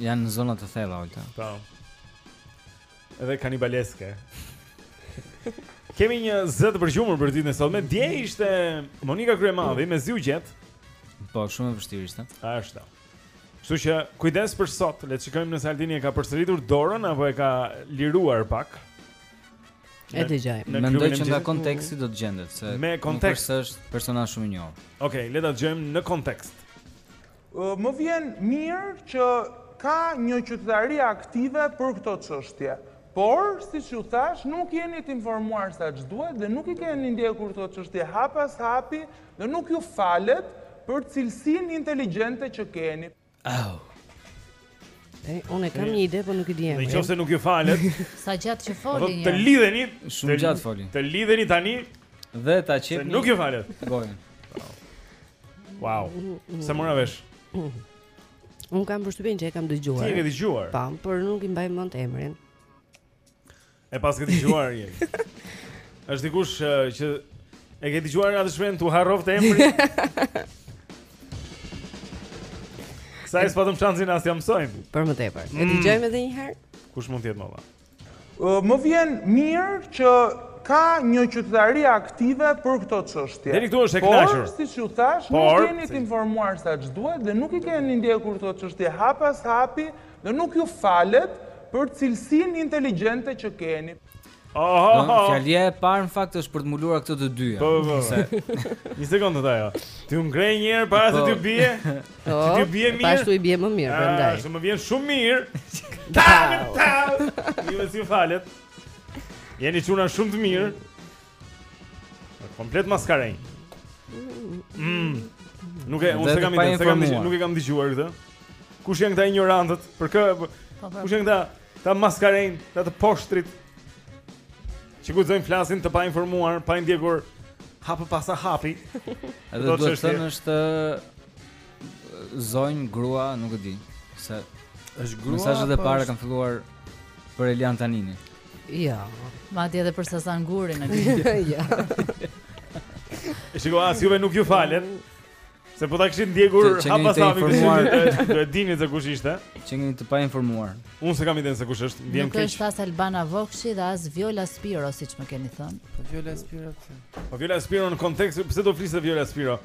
Janë në zona të thella Olta. Po. Edhe kanibaleske. Kemi një zë të përgjumur për ditën e sotme. Dje ishte Monika Kryemadhi mezi u gjet. Po, shumë e vështirë ishte. Ashtu. Kështu që kujdes për sot, le të shikojmë nëse Altini e ka përsëri atë dorën apo e ka liruar pak. E dëgjojmë. Mendoj që nga konteksti do të gjendet se me kontekst është personazh shumë i njohur. Okej, okay, le ta dëgjojmë në kontekst. Më vjen mirë që ka një qytetari aktive për këto çështje. Por, siç ju thashë, nuk jeni të informuar sa ç'duhet dhe nuk i keni ndjekur këto çështje hap pas hapi dhe nuk ju falet për cilësinë inteligjente që keni. Au! Ej, unë kam një ide, por nuk e di emrin. Dhe se nuk ju falet. Sa gjatë që foli. Të lidheni, shumë gjatë foli. Të lidheni tani dhe ta qepni. Se nuk ju falet. Gojën. Wow. S'e mora vesh. Unë kam përshtypjen që e kam dëgjuar. Ti e ke dëgjuar? Po, por nuk ia mbaj mend emrin. E paske dëgjuar ë. Është dikush uh, që e ke dëgjuar atë shprehjen t'u harroftë emri. Se s'patëm shansin as t'ia mësojmë. Për më tepër. E mm. dëgjojmë edhe një herë. Kush mund të jetë mëva? Uh, më vjen mirë që ka një qytetari aktive për këto çështje. Deri këtu është e kënaqur. Por siç ju thashë, nuk jeni të informuar sa ç'duhet dhe nuk i keni ndjekur këto çështje hap pas hapi. Dhe nuk ju falet për cilësinë inteligjente që keni. Ëh, fjalia e parë në fakt është për të mbuluar këto të dyja. Po, po, po. Një sekondë të ajo. T'i ngre një herë para se po. t'i bie? Po. Që t'i bie mirë. Po ashtu i bie më mirë, ah, prandaj. Është më vjen shumë mirë. Ta, ta. S'ju falet. Jeni çuna shumë të mirë. Komplet maskarenj. Mm. Nuk e unë kam ide, kam dëgjuar, nuk e kam dëgjuar këtë. Kush janë këta injorantët? Për kë? Po, po. Kush janë këta? Këta maskarenj, këta të poshtrit. Që guxojnë flasin të pa informuar, pa i ndjekur hap pas hapi. Edhe do të thënë është Zonjë, grua, nuk e di. Se është grua. Mesazhet e para kanë filluar për Elian Tanini. Jo. Madje edhe për Sazan Gurin e di. Jo. Shiko, as juve nuk ju falet. Se po ta kishin ndjekur hap pas hapi më informuar. Do e dinin se kush ishte. Që jeni të pa informuar. Unë s'e kam idenë se kush është. Vjen keq. Nuk është as Albana Vokshi dhe as Viola Spiro, siç më keni thënë. Po Viola Spiro. Po Viola Spiro në kontekst, pse do fliste Viola Spiro?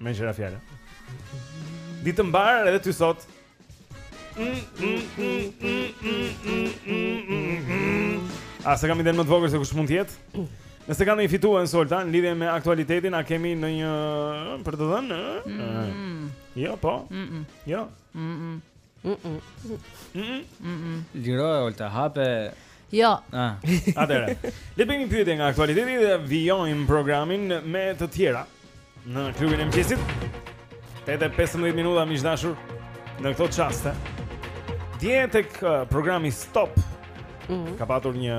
Me ca fjalë Ditë mbarë edhe ty sot As e kam idenë më të vogël se kush mund të jetë? Nëse kam ndonjë fitues Ensolta, në lidhje me aktualitetin, a kemi ndonjë për të dhenë? Jo, po? Jo? Mm. Mm. Liroje Olta hape. Jo. Ah. Atëhere. Le të bëjmë një pyetje nga aktualiteti dhe vijojmë programin me të tjera në klubin e mëngjesit. Tetë e 15 minuta miq të dashur në këto çaste. Dje tek uh, programi Stop. Mm -hmm. Ka patur një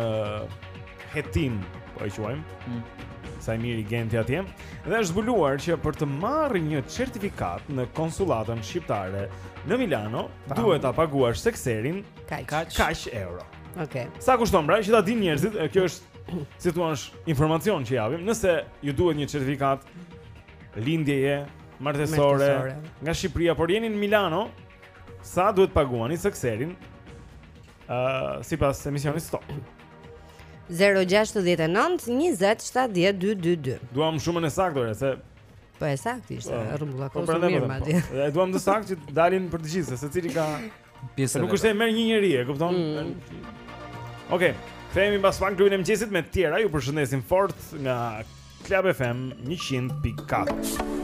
hetim, po e quajmë. Mm. Sa i mirë Genti atje dhe është zbuluar që për të marrë një certifikatë në konsullatën shqiptare në Milano duhet ta paguash sekserin kaq kaq euro. Okej. Okay. Sa kushton pra, që ta dinë njerëzit, kjo është si thua informacion që japim, nëse ju duhet një certifikatë lindjeje, martesore, nga Shqipëria, por jeni në Milano, sa duhet ta paguani sekserin? Ëh, uh, sipas emisionit Stop. 069 20 70 222. Duam shumën e saktë, se Po e saktë ishte, po. rrumbullakuar mirë madje. Po. E duam të saktë që dalin për të gjithë, se secili ka pjesën. Nuk është se e merr një njeri, e kupton? Mm. Okej. Okay. Kthehemi pas pak në klubin e mëngjesit me të tjera. Ju përshëndesim fort nga Club FM 100.4.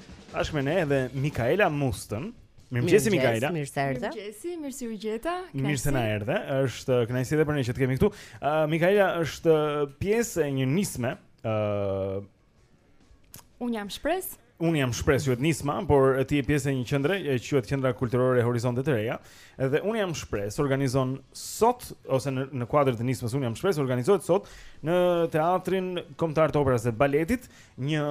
Është me ne edhe Mikaela Mustën. Mirëmëngjesi Mikaela. Mirëmëngjesi, mirë se u gjeta. Mirë se na erdhe. Është kënaqësi edhe për ne që të kemi këtu. Uh, Mikaela është pjesë e një nisme. Ë uh, Unë jam shpresë. Unë jam shpresë quhet nisma, por ti je pjesë e një qendre e quhet Qendra Kulturore Horizonte të Reja. Edhe Unë jam shpresë organizon sot ose në në kuadër të nismës Unë jam shpresë organizohet sot në Teatrin Kombëtar të Operës dhe Baletit një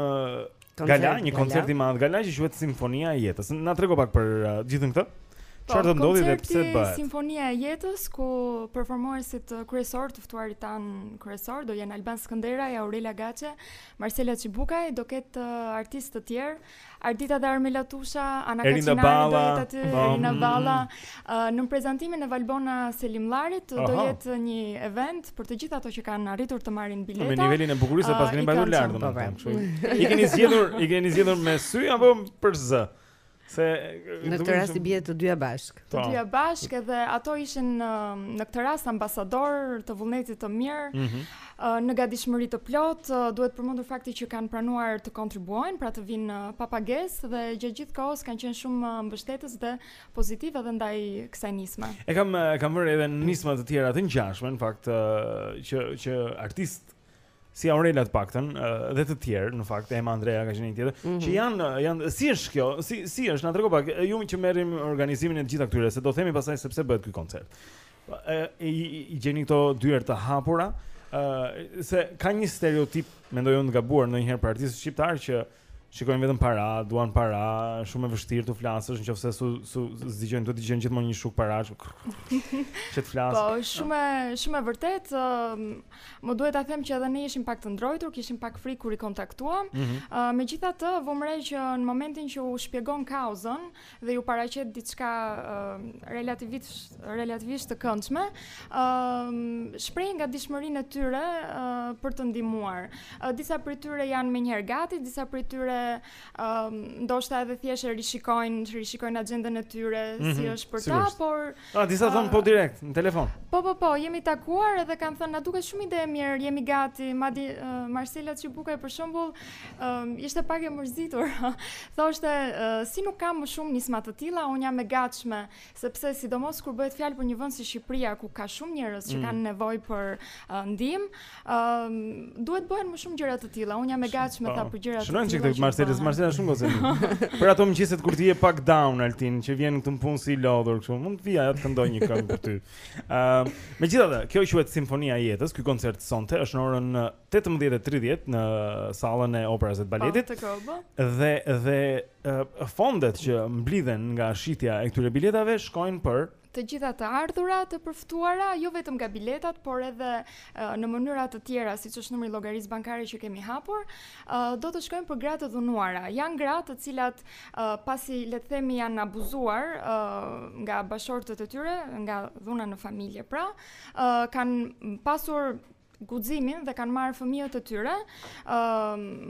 Koncert, gala, një koncert i madh gala që quhet Simfonia e Jetës. Na trego pak për uh, gjithën këtë. Po, Çfarë do ndodhë dhe pse bëhet? Simfonia e Jetës ku performuesit uh, kryesorë të ftuarit tanë kryesorë do jenë Alban Skënderaj, Aurela Gaçe, Marsela Çibukaj, do ketë uh, artistë të tjerë, Ardita dhe Armela Tusha, Ana Kaçinari do jetë aty, po, Erina mm, Balla, mm, mm. Në prezantimin e Valbona Selimllarit do Aha. jetë një event për të gjithë ato që kanë arritur të marrin bileta. Me nivelin e bukurisë paskeni mbajtur lart domethënë. Po, po. I keni zgjedhur, i keni zgjedhur me sy apo për zë? Se në këtë rast i bie të dyja bashkë. Të po. dyja bashkë edhe ato ishin në, në këtë rast ambasadorë të vullnetit të mirë. Mm -hmm. Në gatishmëri të plot, duhet përmendur fakti që kanë pranuar të kontribuojnë, pra të vinë pa pagesë dhe gjatë gjithë kohës kanë qenë shumë mbështetës dhe pozitivë edhe ndaj kësaj nisme. E kam e kam vënë re dhe nisma të tjera të ngjashme në fakt që që artistë si Aurela të paktën dhe të tjerë në fakt Ema Andrea ka qenë një tjetër mm -hmm. që janë janë si është kjo si si është na trego pak ju që merreni me organizimin e të gjitha këtyre se do themi pastaj se pse bëhet ky koncert e, e, i gjeni këto dyer të hapura ë se ka një stereotip mendoj unë të gabuar ndonjëherë për artistët shqiptarë që shikojnë vetëm para, duan para, shumë e vështirë të flasësh në qoftë se s'u duhet të dëgjojnë gjithmonë një shuk parash. Që të flas. Po, shumë shumë e vërtetë, uh, më duhet ta them që edhe ne ishim pak të ndrojtur, kishim pak frikë kur i kontaktuam. Mm -hmm. uh, Megjithatë, vumë re që në momentin që u shpjegon kauzën, dhe u paraqet diçka uh, relativisht relativisht të këndshme, ë uh, shprehin gatishmërinë e tyre uh, për të ndihmuar. Uh, disa prej tyre janë menjëherë gati, disa prej tyre ë uh, ndoshta edhe thjesht e rishikojnë, rishikojnë axhendën e tyre mm -hmm, si mhm, është për ta, por Ah, disa thonë po direkt në telefon. Po po po, jemi takuar edhe kanë thënë na duket shumë ide e mirë, jemi gati. Madje uh, Marsela Çibukaj për shembull, uh, ishte pak e mërzitur. Thoshte uh, si nuk ka më shumë nisma të tilla, unë jam e gatshme, sepse sidomos kur bëhet fjalë për një vend si Shqipëria ku ka shumë njerëz që mm. kanë nevojë për uh, ndihmë, Ëm, duhet bëhen më shumë gjëra të tilla. Unë jam e gatshme ta për gjëra të tilla. Shënoje çik tek Marsela, Marsela shumë gocë. Për ato mëngjeset kur ti je pak down Altin, që vjen këtu në punë si lodhur kështu, mund të vijë ajo të këndojë një këngë për ty. Ëm, megjithatë, kjo quhet Simfonia e Jetës, ky koncert sonte është në orën 18:30 në sallën e Operas dhe po, Baletit. Dhe dhe fondet që mblidhen nga shitja e këtyre biletave shkojnë për të gjitha të ardhurat, të përftuara, jo vetëm nga biletat, por edhe në mënyra të tjera, siç është numri i llogarisë bankare që kemi hapur, do të shkojnë për gra të dhunuara. Janë gra të cilat pasi le të themi janë abuzuar nga bashkëshortët e tyre, nga dhuna në familje, pra, kanë pasur guximin dhe kanë marrë fëmijët e tyre, ë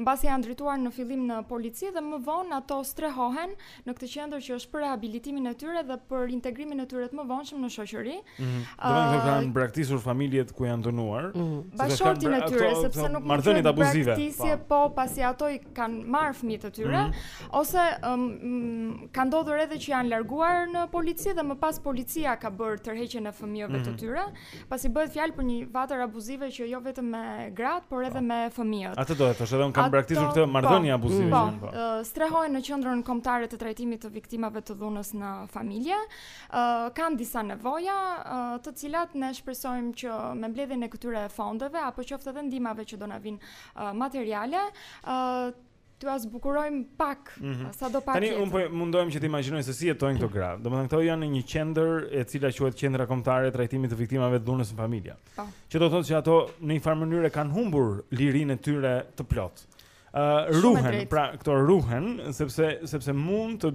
mbasi janë drejtuar në fillim në polici dhe më vonë ato strehohen në këtë qendër që është për rehabilitimin e tyre dhe për integrimin e tyre të mëvonshëm në shoqëri. Mm -hmm. uh, do të thotë kanë braktisur familjet ku janë dhunuar. Mm -hmm. Bashkëshortin e tyre ato, sepse nuk mund të abuzive. Braktisje po. po pasi ato i kanë marrë fëmijët e tyre mm -hmm. ose um, ka ndodhur edhe që janë larguar në polici dhe më pas policia ka bërë tërheqjen e fëmijëve mm -hmm. të mhm. tyre. pasi bëhet fjalë për një vatër abuzive që jo vetëm me gratë, por edhe po. me fëmijët. Atë do të thosh, dhe kanë braktisur këtë marrëdhënie po, abuzive. Po, po. Uh, strehohen në qendrën kombëtare të trajtimit të viktimave të dhunës në familje. Uh, kanë disa nevoja, uh, të cilat ne shpresojmë që me mbledhjen e këtyre fondeve apo qoftë edhe ndihmave që do na vijnë uh, materiale, uh, t'ua zbukurojmë pak, mm -hmm. sa do pak. Tani un po mundohem që të imagjinoj se si jetojnë këto gra. Domethënë këto janë në një qendër e cila quhet Qendra Kombëtare e Trajtimit të Viktimave të Dhunës në Familje. Po. Që do të thotë që ato në një farë mënyrë kanë humbur lirinë e tyre të plotë. Ë uh, ruhen, pra këto ruhen sepse sepse mund të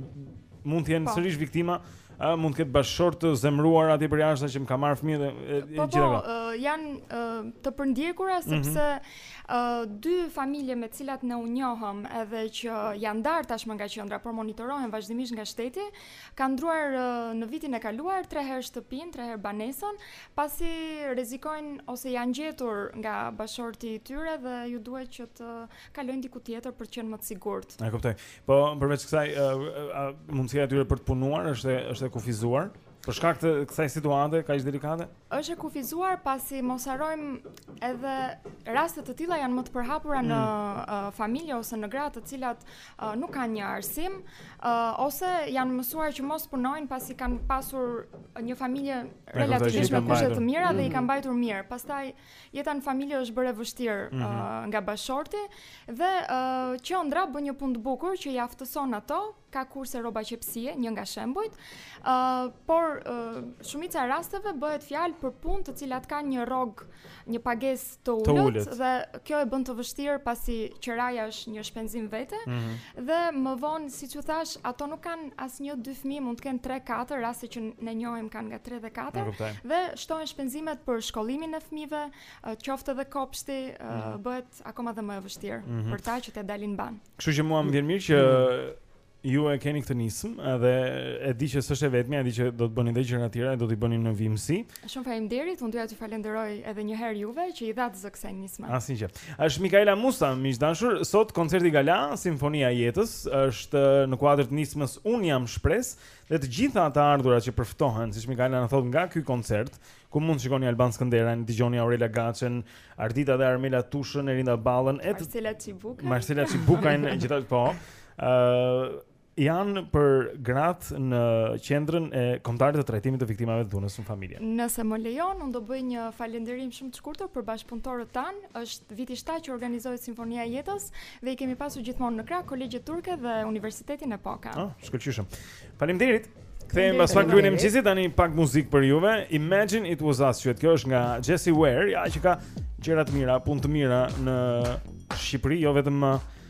mund të jenë sërish viktima A mund të ketë bashkëshortë të zemëruar atje përjashta që më ka marrë fëmijët e po, gjithë ato. Po, janë uh, të përndjekura mhm. sepse mm -hmm. uh, dy familje me të cilat ne u njohëm edhe që janë ndarë tashmë nga qendra, por monitorohen vazhdimisht nga shteti, kanë ndruar uh, në vitin e kaluar tre herë shtëpinë, tre herë banesën, pasi rrezikojnë ose janë gjetur nga bashkëshorti i tyre dhe ju duhet që të kalojnë diku tjetër për të qenë më të sigurt. E kuptoj. Po përveç kësaj, mundësia e tyre për të punuar është është e kufizuar. Për shkak të kësaj situate kaq delikate? Është e kufizuar pasi mos harrojmë edhe rastet të tilla janë më të përhapura mm. në uh, familje ose në gra të cilat uh, nuk kanë një arsim uh, ose janë mësuar që mos punojnë pasi kanë pasur një familje relativisht me kushte të mira mm. dhe i ka mm. mbajtur mirë. Pastaj Jeta në familje është bërë e vështirë mm -hmm. uh, nga bashorti dhe uh, qendra bën një punë të bukur që i aftëson ato, ka kurse rrobaqepësie, një nga shembujt. Uh, por uh, shumica e rasteve bëhet fjalë për punë të cilat kanë një rrogë, një pagesë të ulët dhe kjo e bën të vështirë pasi qiraja është një shpenzim vete. Mm -hmm. Dhe më vonë, siç u thash, ato nuk kanë as një, dy fëmijë, mund të kenë 3-4, raste që ne njohim kanë nga 3 dhe 4. Dhe shtohen shpenzimet për shkollimin e fëmijëve, qoftë edhe kopshti, mhm. bëhet akoma dhe më e vështirë mm -hmm. për ta që të dalin mbanë. Kështu që mua më vjen mirë që mhm. ju e keni këtë nismë edhe e di që s'është e vetmja, e di që do të bëni dhe gjëra të tjera, do t'i bëni në vijimësi. Ëh, Shumë faleminderit, unë doja t'ju falenderoj edhe një herë juve që i dhatë zë kësaj nisme. Asgjë. Është Mikaela Musa, miq të dashur, sot koncerti gala Simfonia e Jetës është në kuadër të nismës Unë jam shpresë dhe të gjitha të ardhurat që përftohen, siç Mikaela na tha nga ky koncert, ku mund të shikoni Alban Skënderajn, dëgjoni Aurela Gaçen, Ardita dhe Armela Tushën, Erinda Agollin, Marcela Çibukajn, Marcela Çibukajn, gjithashtu po. Ëh, uh, janë për gratë në qendrën kombëtare të trajtimit të viktimave të dhunës në familje. Nëse më lejon, unë do bëj një falënderim shumë të shkurtër për bashkëpunëtorët tanë. Është viti 7 që organizohet Simfonia e Jetës dhe i kemi pasur gjithmonë në krah kolegjet turke dhe Universitetin Epoka. Ah, shkëlqyshëm. Faleminderit. Kthehemi pas pak quiz-it tani pak muzikë për juve. Imagine it was us. Kjo është nga Jessie Ware, ja që ka gjëra të mira, punë të mira në Shqipëri, jo vetëm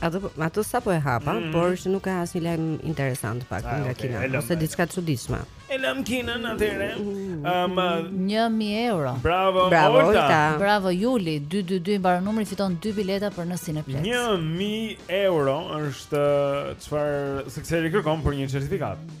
Ato po, ato sapo e hapa, mm. por që nuk ka asnjë lajm interesant pak ah, nga okay. Kina, ose diçka të çuditshme. E lëmë Kinën atëherë. Mm. Ëm um, 1000 euro. Bravo, Bravo Olta. Olta. Bravo Juli, 222 i mbaron numri fiton dy bileta për në Cineplex. 1000 euro është çfarë sekseri kërkon për një certifikatë.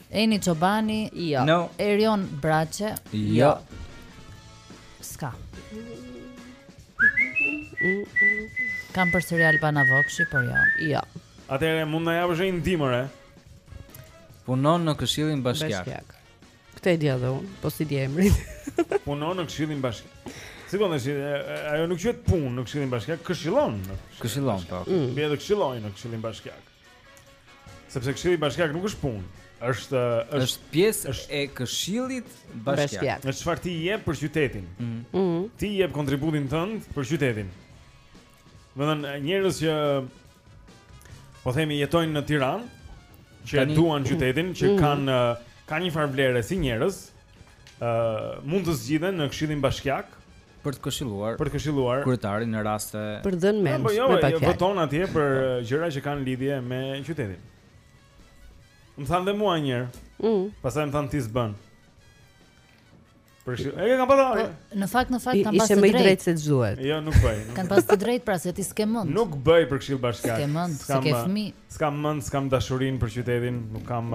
Eni Çobani, jo. No. Erion Braçe, jo. S'ka. Kam përsëri Albana Vokshi, por jo. Jo. Atëherë mund na japësh një ndihmë, re. Punon në Këshillin Bashkiak. Bashkiak. Këtë e di edhe unë, po s'i di emrin. Punon në Këshillin Bashkiak. Sekondë, se ajo nuk quhet punë në Këshillin Bashkiak, këshillon. Këshillon, po. Mm. Bie të këshillojë në Këshillin Bashkiak. Sepse këshilli bashkiak nuk është punë. Është është është pjesë është, e këshillit bashkiak. Është çfarë ti jep për qytetin? Mm -hmm. Ti jep kontributin tënd për qytetin. Domethënë njerëz që po themi jetojnë në Tiranë, që e duan qytetin, që mm -hmm. kanë kanë një farë vlere si njerëz, ë uh, mund të zgjidhen në Këshillin Bashkiak për të këshilluar për të këshilluar kryetarin në raste për të dhënë mend po jo, me pak jo, fjalë. Voton atje për gjëra që kanë lidhje me qytetin. Më thanë dhe mua një herë. Mm. Pastaj më thanë ti s'bën. Për shi, e kanë pasur. Po, në fakt në fakt kanë pasur. Ishte më i drejtë se ç'duhet. Jo, nuk bëj. Kanë pasur të drejtë pra se ti s'ke mend. Nuk bëj për këshill bashkiak. S'ke mend, s'ke fëmijë. S'kam mend, s'kam dashurinë për qytetin, nuk kam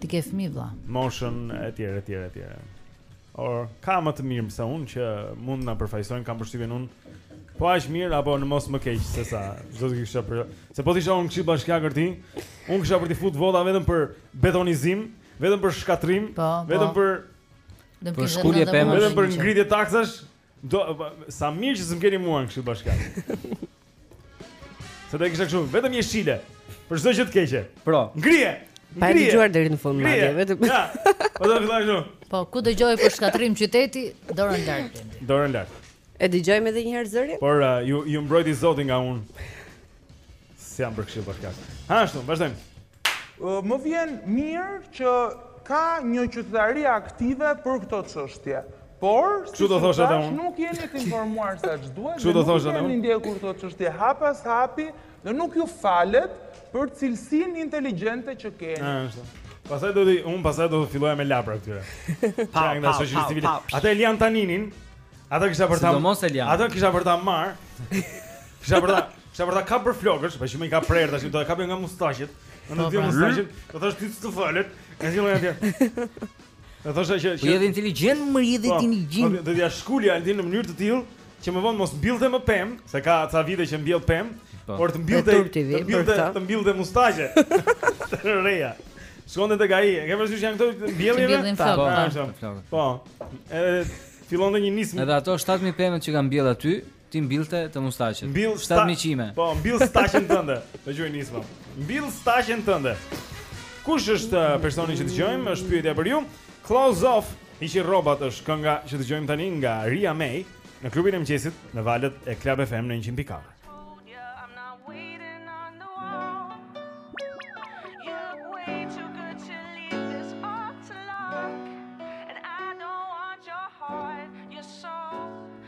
Ti ke fëmijë vlla. Moshën etj etj etj. Or, ka më të mirë se unë që mund të na përfaqësojnë, kam përshtypjen unë. Po aq mirë apo në mos më keq se sa ç'do të kisha për. Se po të isha në këshill bashkiak ti, unë kisha për të futur vota vetëm për betonizim, vetëm për shkatrim, po, po. vetëm për Për shkulje pemë, vetëm për ngritje taksash, Do sa mirë që s'më keni mua këshill bashkie. Se do të kisha kështu vetëm një shile. Për çdo gjë të keqe. Pro. Ngrije. Pa e dëgjuar deri në fund madje, vetëm. Ja. Po do të filloj kështu. Po ku dëgjoj për shkatërrim qyteti, dorën lart. Dorën lart. E dëgjojmë edhe një herë zërin? Por uh, ju ju mbrojti Zoti nga unë. S'jam për këshill bashkie. Ha ashtu, vazhdojmë. Më vjen mirë që ka një qytetari aktive për këto çështje. Por, siç u thashë, nuk jeni të informuar sa ç'duhet dhe nuk i keni ndjekur këto çështje hap pas hapi dhe nuk ju falet për cilësinë inteligjente që keni. Pastaj do të, unë pastaj do të filloja me llapra këtyre. Pa, pa, pa, pa. Ata Elian Taninin, ata kisha për ta, ata kisha për ta marrë, kisha për ta, Kisha për ta kap për flokësh, po s'i më i ka prerë tash, do e kapë nga mustaqet. Në të dy mustaqet, do thosh ti të falet. Ke zgjedhur atë. Do thosh që që je inteligjent, më je dhe ti një gjin. Do t'ia shkulja Altin në mënyrë të tillë që më vonë mos mbillte më pemë, se ka ca vite që mbjell pemë, po. por të mbillte, të mbillte, të mbillte mustaqe. Të reja. Shkonte tek ai, e ke parasysh janë këto mbjellje? Po, po. Po. po. Edhe fillon dhe një nismë. Edhe ato 7000 pemët që kanë mbjell aty, T'i mbillte te mustaqet. Mbill sta- Shtatë mijë qime. Po, mbill staqen tënde. Të quhej nisma. Mbill staqen tënde. Kush është eh, personi që dëgjojmë? Është pyetja për ju. Clothes Off, hiqi rrobat është kënga që dëgjojmë tani nga Ria Mae në klubin e mëngjesit në valët e Club FM në 100.4. told ya I'm not waiting on the wall. You look way too good to leave this up to luck, and I don't want your heart, your soul.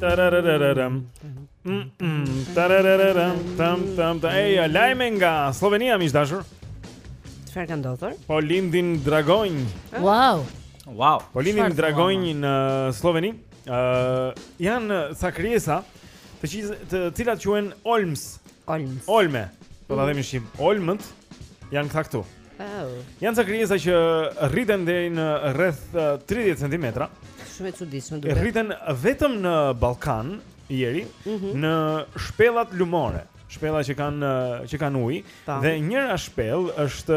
Tararararam. Mm -mm. Tararararam. Tam tam tam. Ej, lajme nga Slovenia, miq të dashur. Çfarë ka ndodhur? Po lindin dragonj. Wow. Wow. Po lindin dragonj në Sloveni. Ë uh, janë ca krijesa të, qiz, të cilat quhen Olms. Olms. Olme. Po ta themi shqip. Olmët janë këta këtu. Oh. Janë ca krijesa që rriten deri në rreth 30 cm. Shumë e çuditshme duket. Rriten vetëm në Ballkan, Jeri, mm -hmm. në shpellat lumore, shpella që kanë që kanë ujë dhe njëra shpellë është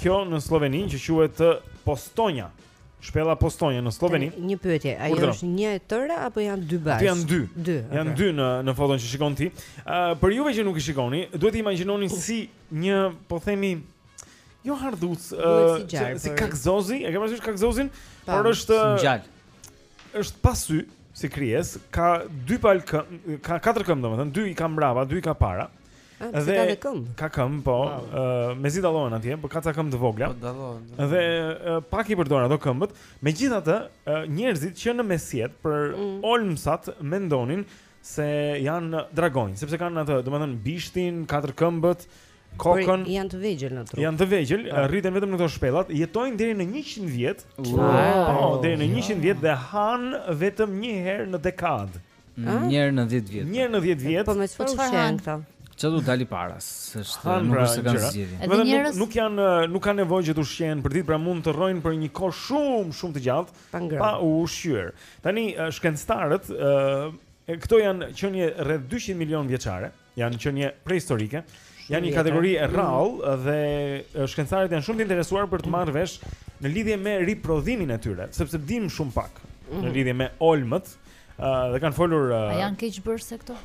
kjo në Slloveni që quhet Postonja. Shpella Postonja në Slloveni. Një pyetje, ajo është një e tëra apo janë dy bashkë? Janë dy. dy okay. Janë dy në në foton që shikon ti. Ë uh, për juve që nuk i shikoni, duhet të imagjinoni si një, po themi, jo hardhucë, ë si kakzozi, e ke parasysh kakzozin? Por është ngjalë. Është pa sy si krijesë, ka dy palë këmbë, ka katër këmbë domethënë, dy i ka mbrapa, dy i ka para. Ah, dhe ka këmbë. Ka këmbë, po, ë mezi dallohen atje, po ka ca këmbë të vogla. Po dallohen. Dhe pak i përdor ato këmbët. Megjithatë, njerëzit që në mesjetë për mm. olmsat mendonin se janë dragonj, sepse kanë ato, domethënë bishtin, katër këmbët, kokën. Por janë të vegjël në trup. Janë të vegjël, po. rriten vetëm në këto shpellat, jetojnë deri në 100 vjet. Po, deri në 100 vjet dhe han vetëm një herë në dekadë. Mm, një herë në 10 vjet. Një herë në 10 vjet. Po me po çfarë ushqehen këta? Ç'do dali para, s'është nuk pra, është se kanë zgjidhje. Edhe njerëz nuk janë nuk kanë nevojë që të ushqehen përditë, pra mund të rrojnë për një kohë shumë shumë të gjatë. Pa ngrënë. Pa u ushqyer. Tani shkencëtarët, ë këto janë qenie rreth 200 milionë vjeçare, janë qenie prehistorike, janë një kategori e rrallë dhe shkencëtarët janë shumë të interesuar për të marrë vesh në lidhje me riprodhimin e tyre, sepse dimë shumë pak në mhm. lidhje me olmët, ë dhe kanë folur A janë keqbërëse këto?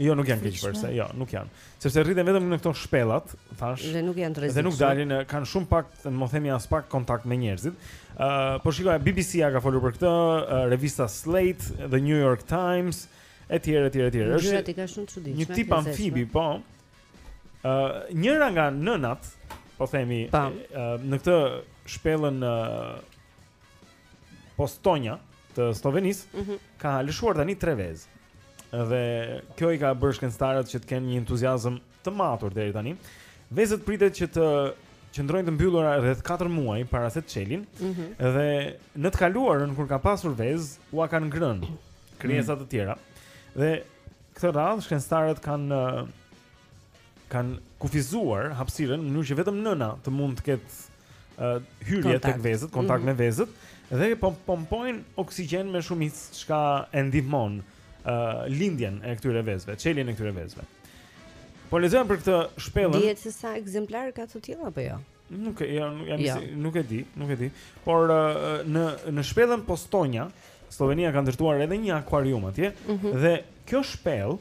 Jo, nuk janë keqbërëse, jo, nuk janë. Sepse rriten vetëm në këto shpellat, thashë. Dhe nuk janë të rrezikshme. Dhe nuk dalin, kanë shumë pak, të mos themi aspak kontakt me njerëzit. Ë, uh, po shikoja BBC-a ka folur për këtë, uh, revista Slate, The New York Times, etj, etj, etj. Është diçka shumë e çuditshme. Një tip amfibi, po. Ë, uh, njëra nga nënat, po themi, ë, uh, në këtë shpellën ë uh, Postonja të Sllovenisë mm -hmm. ka lëshuar tani tre vezë. Dhe kjo i ka bërë shkencëtarët që të kenë një entuziazëm të matur deri tani. Vezët pritet që të qëndrojnë të mbyllura rreth 4 muaj para se të çelin. Mm -hmm. Dhe në të kaluarën kur ka pasur vezë, ua kanë ngrënë krijesa të tjera. Dhe këtë radhë shkencëtarët kanë kanë kufizuar hapësirën në mënyrë që vetëm nëna të mund të ketë uh, hyrje tek vezët, kontakt mm -hmm. me vezët dhe po pompojnë oksigjen me shumicë çka e ndihmon uh, lindjen e këtyre vezëve, çeljen e këtyre vezëve. Po lexoja për këtë shpellën. Dihet se sa ekzemplarë ka të tilla apo jo? Nuk e jam jam ja. Jo. nuk e di, nuk e di. Por uh, në në shpellën Postonja, Sllovenia ka ndërtuar edhe një akuarium atje mm -hmm. dhe kjo shpellë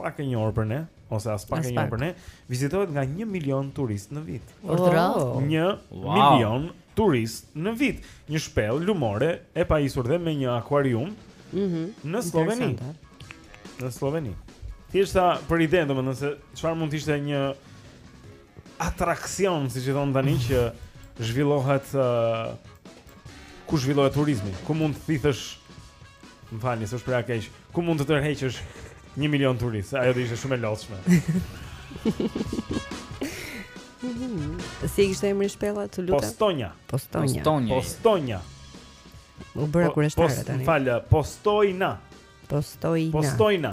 pak e njohur për ne ose aspak e njohur për ne, vizitohet nga 1 milion turistë në vit. Urdhëro. 1 milion turistë në vit, një shpellë lumore e pajisur dhe me një akuarium. Mhm. Në Slloveni. Në Slloveni. Thjesht për idenë, domethënë se çfarë mund të ishte një atraksion, siç e thonë tani që zhvillohet uh, ku zhvillohet turizmi, ku mund të thithësh, më falni, s'është për aq keq, ku mund të tërheqësh 1 milion turistë, ajo do ishte shumë e lodhshme. Si e kishte emrin shpella, të lutem. Postonja. Postonja. Postonja. Postonja. U bëra po, kureshtarë tani. Fal, Postojna. Postojna. Postojna.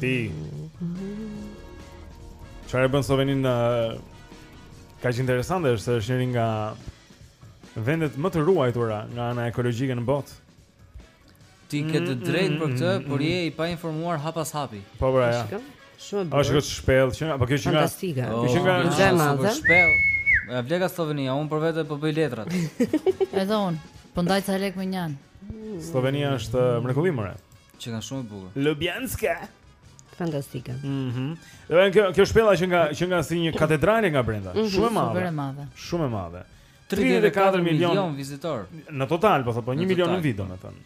Ti. Çfarë e bën Slloveninë kaq interesante është se është njëri nga vendet më të ruajtura nga ana ekologjike në botë. Ti ke të drejtë për këtë, mm, mm, por mm. je i painformuar hap pas hapi. Po pra. Ja. Shumë bukur. Është gjithë shpellë qenka, po kjo qenka. Fantastike. Kjo qenka. Është e madhe. Shpellë. Ia vleka Sllovenia, unë për vete po bëj letrat. Edhe unë. Po ndaj ca lekë mënjanë. Sllovenia është uh, mrekulli më. Qenka shumë bukur. Lubjanska. Fantastike. Mhm. Dhe kjo kjo shpella qenka qenka si një katedrale nga brenda. Mhm, shumë e madhe. Super e madhe. Shumë e madhe. 34 milion vizitorë. Në total, po thotë po 1 milion në vit domethënë.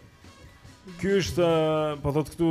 Ky është uh, po thotë këtu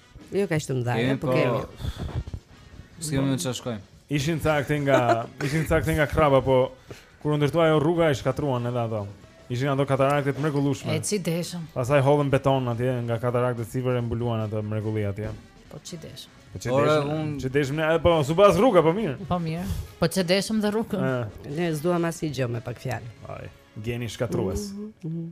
Jo kaq të mëdha, po, po kemi. Si më çfarë shkojmë? Ishin ca këtej nga, ishin ca këtej nga Krraba, po kur u ndërtua ajo rruga i shkatërruan edhe ato. Ishin ato kataraktet e mrekullueshme. E ç'i deshëm. Pastaj hodhën beton atje nga kataraktet sipër e mbuluan atë mrekulli atje. Po ç'i deshëm. Po ç'i deshëm. Un... Ç'i deshëm ne, po s'u bë rruga po mirë. Po mirë. Po ç'i deshëm dhe rrugën. Ne s'duam asnjë gjë me pak fjalë. Ai, gen shkatërrues. Mm -hmm.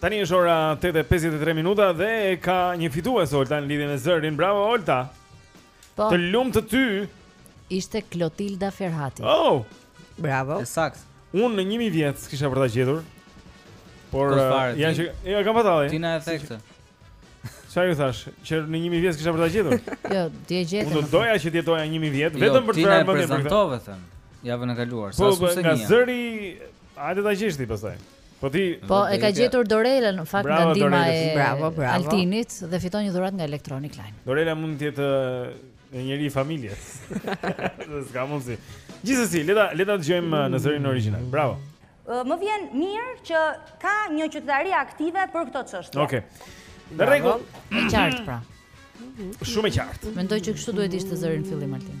Tani është ora 8:53 minuta dhe ka një fitues Olta në lidhje me zërin. Bravo Olta. Po. Të lumtë ty. Ishte Klotilda Ferhati. Oh! Bravo. E saktë. Unë në 1000 vjet s'kisha për ta gjetur. Por ja që ja kam patalli. Ti na e the këtë. Çfarë ju thashë? Që në 1000 vjet s'kisha për ta gjetur. Jo, ti e gjete. Unë doja që të jetoja 1000 vjet jo, vetëm për të bërë më mirë. Ti na e prezantove thën. Javën e kaluar, po, sa suksesi. Po nga zëri, hajde ta gjesh ti pastaj. Po ti Po e ka gjetur Dorela në fakt nga ndihma e bravo, bravo. Altinit dhe fiton një dhuratë nga Electronic Line. Dorela mund të jetë një njeri i familjes. Dhe s'ka mundësi. Gjithsesi, le ta le ta dëgjojmë uh, në zërin origjinal. Bravo. Uh, më vjen mirë që ka një qytetari aktive për këto çështje. Okej. Okay. Në rregull, e qartë pra. Shumë e qartë. Mendoj që kështu duhet ishte zëri në fillim Altin.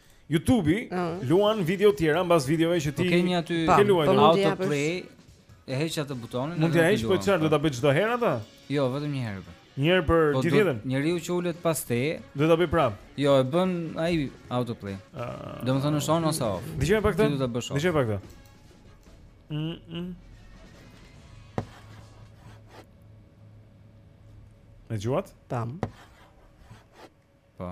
YouTube-i luan video të tjera mbas videove që ti ke një aty ke luaj po, auto play e heq atë butonin mund ta heq po çfarë do ta bëj çdo herë atë jo vetëm një herë po. një herë për po, gjithë jetën njeriu që ulet pas te do ta bëjë prapë jo e bën ai auto play ah. do të thotë është on ose off dëgjoje pak këtë do ta bësh dëgjoje pak këtë mm, mm. E dëgjuat? Tam Po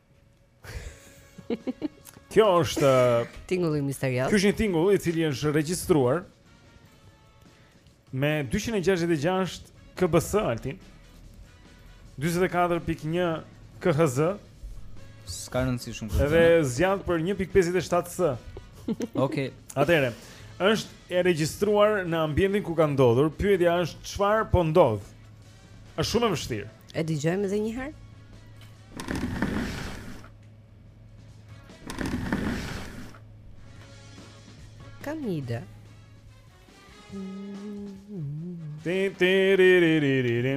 Kjo është uh, tingulli misterios. Ky është një tingull i cili është regjistruar me 266 kbs Altin. 44.1 KHZ. Ska rëndësi shumë këtë. Dhe zgjat për 1.57 s. Okej. Atëherë, është e regjistruar në ambientin ku ka ndodhur. Pyetja është çfarë po ndodh? Është shumë e vështirë. E dëgjojmë edhe një herë. Kam një ide. Ti ti ri ri ri ri ri.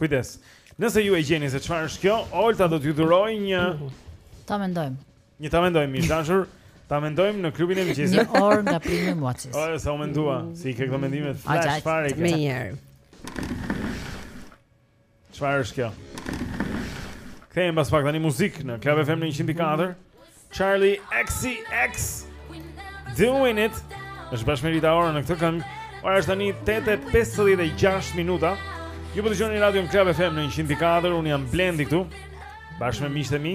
Kujdes. Nëse ju e gjeni se çfarë është kjo, Olta do t'ju dhurojë një Ta mendojmë. Një ta mendojmë, miq të dashur. Ta mendojmë në klubin e mëngjesit. Një orë nga programi i mëngjesit. Ora sa u mendua, si i ke këto mendime flash fare. Menjëherë. Çfarë është kjo? Kthehem pas pak tani muzikë në Club FM 104. Charlie XCX Doing it. Është bashkë me Rita Ora në këtë këngë. Ora është tani 8:56 minuta. Ju po dëgjoni Radio Club FM në 104. Unë jam Blendi këtu. Bashkë me miqtë e mi.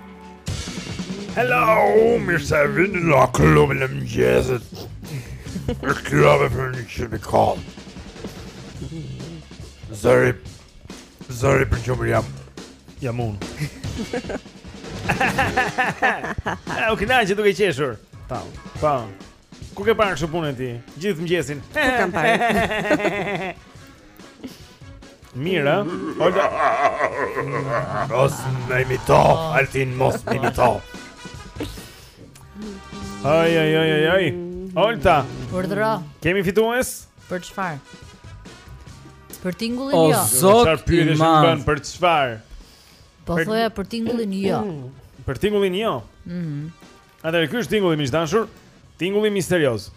Hello, mirë se vini në klubin e mëngjesit. Është klubi për një qimë i kallë. Zëri, zëri për qëmër jam, jam unë. E, u kënaqe duke qeshur. Po, po. Ku ke parë kështu punën ti? Gjithë mëngjesin. Ku kam parë? Mirë, Olta. Mos më imito, Altin mos më imito. Ai ai ai ai ai. Olta. Urdhëro. Kemi fitues? Për çfarë? Për tingullin jo. O zot, çfarë pyetjesh më bën për çfarë? Po thoja për tingullin jo. Për tingullin jo. Mhm. Atëherë ky është tingulli miq të dashur, tingulli misterioz.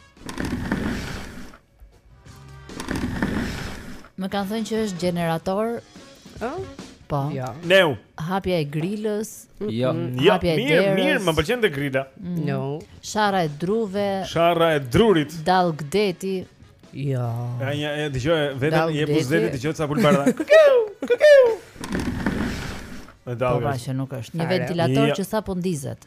Më kanë thënë që është gjenerator. Ë? Po. Jo. Neu. Hapja e grilës. Jo. jo Hapja e derës. Mirë, mirë, më pëlqen të grila. Mm. No. Sharra e druve. Sharra e drurit. Dallgë deti. Jo. Ja, ja, ja dëgjoj vetëm je buzë detit dëgjoj ca pulëbardha. Kukiu, kukiu. Në dallgë. Po pra që nuk është. Një ventilator që sapo ndizet.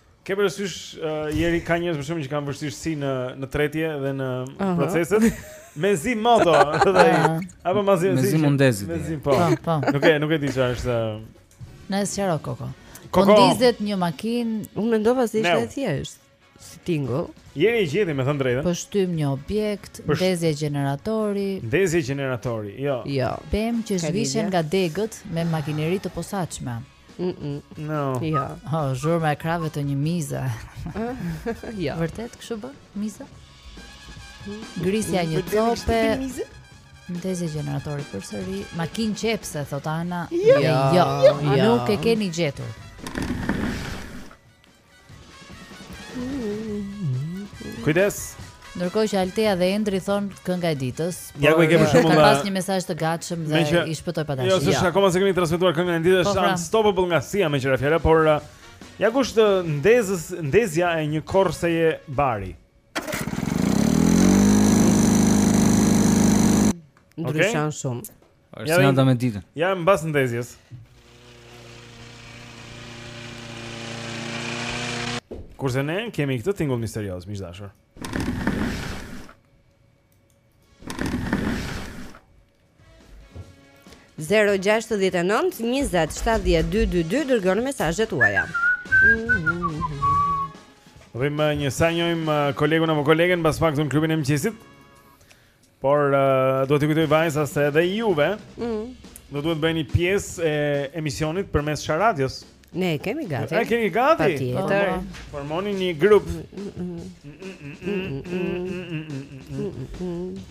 Ke parasysh uh, njeri ka njerëz për shembull që kanë vështirësi në në tretje dhe në uh -huh. proceset? Mezi moto, thotë ai. Ah. Apo mazi mezi. Mezi mundezi. Mezi po. Po, po. Nuk e nuk e di çfarë është. Na e sqaro koko. Koko. Kur ndizet një makinë, unë mendova se ishte e thjeshtë. Si tingull. Jeni gjithë me thënë të drejtën. Po shtyn një objekt, ndezje gjeneratori. Ndezje gjeneratori. Jo. Jo. Pemë që zhvishen nga degët me makineri të posaçme. Mm no. Jo. Ha, oh, zhurma e krahëve të një mize. jo. Vërtet kështu bë? Mize? Grisja një cope. Ndezje gjeneratori përsëri. Makinë qepëse thot Ana. Jo, jo, jo. jo. Nuk e keni gjetur. Kujdes. Ndërkohë që Altea dhe Endri thon kënga e ditës. Ja ku e kemi shumë. Ka pas një mesazh të gatshëm dhe që... i shpëtoi pa dashje. Jo, s'është akoma s'e kemi transmetuar këngën e ditës, po, pra. Unstoppable nga Sia me qira fjala, por uh, ja ku është ndezës, ndezja e një korrëseje bari. Ndryshon okay. shumë. Është ja, nada me ditën. Ja mbas ndezjes. Kurse ne kemi këtë tingull misterioz, miq të dashur. Zero gjashtë dhjetë nëntë njëzet shtatë dhjetë dy dy dy dërgoni mesazhet tuaja Dhe menjëherë sa njohim uh, kolegun apo kolegen mbase fakt në klubin e mëngjesit Por uh, duhet t'ju kujtoj vajza se edhe juve mm. do duhet të bëheni pjesë e emisionit përmes Sharadios. Ne e kemi gati. Ne kemi gati. Patjetër. Formoni një grup.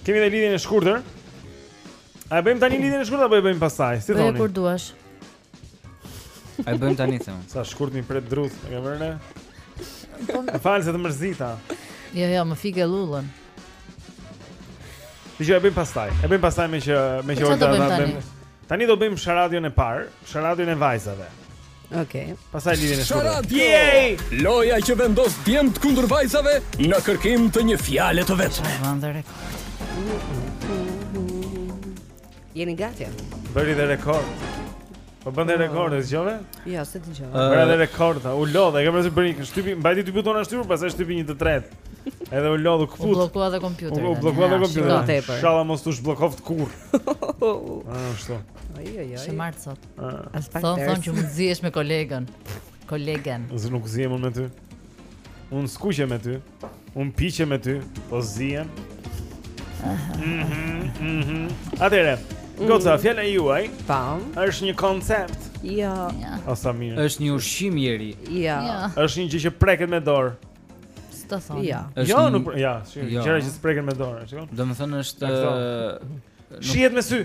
Kemi një lidhje të shkurtër. A e bëjmë tani lidhjen e shkurtër apo e bëjmë pastaj? Si thoni? Kur duash. A e bëjmë tani the. Sa shkurt m'i pret drutë, e ke vënë. Fal se të mërzita. Jo, jo, më fike llullën. Dhe që e bëjmë pastaj E bëjmë pastaj me që me që ora ta bëjmë Tani do bëjmë sharadion e parë Sharadion e vajzave Ok Pastaj lidhjen e shkurtër Sharadio Loja që vendos djemtë kundër vajzave Në kërkim të një fjale të vetme Sharadio Jeni gati? Bëri dhe rekord. Po bën dhe oh. rekord, e zgjove? Jo, se të gjove. Bëri dhe rekord, u lodh, e kam se bëri një shtypi, mbajti dy butona shtypur, pastaj shtypi një të tretë. Edhe u lodh u këput. U bllokua dhe kompjuteri. U bllokua dhe kompjuteri. Ishalla mos t'u zhbllokoftë kurrë. Ashtu. Ai ai ai. Është e martë sot. As pak. Thon thon që mund zihesh me kolegën. Kolegen. Unë nuk zihem me ty. Unë skuqem me ty. Un piqem me ty, po zihem. Mhm, mhm. Atëhere, mm. goca fjala juaj. Pam. Është një koncept. Jo. Ja. A sa mirë. Është një ushqim i ri. Jo. Është një gjë që preket me dorë. S'të thonë. Jo. Jo, nuk, ja, si, jo. gjëra që s'preken me dorë, shikon. Domethënë është shihet me sy.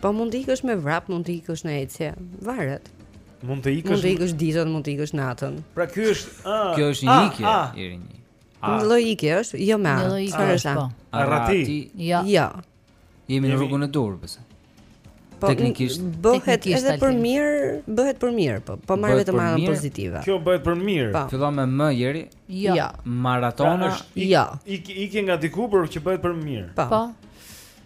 Po mund të ikësh me vrap, mund të ikësh në ecje, varet. Mund të ikësh. Mund të ikësh ditën, mund të ikësh natën. Pra ky është, ë, ah, kjo është një ah, ikje, ah. i rini. Një lloj ikje është, jo me anë. Çfarë është? Po. Arrati. Jo. Jo. Jemi në rrugën e duhur, pse? Po, teknikisht bëhet edhe për mirë, bëhet për mirë, po po marr vetëm anën pozitive. Kjo bëhet për mirë. Po. Fillon me M, Ieri? Jo. Ja. Maratona? Pra, jo. Ik ikje nga diku për që bëhet për mirë. Po. po.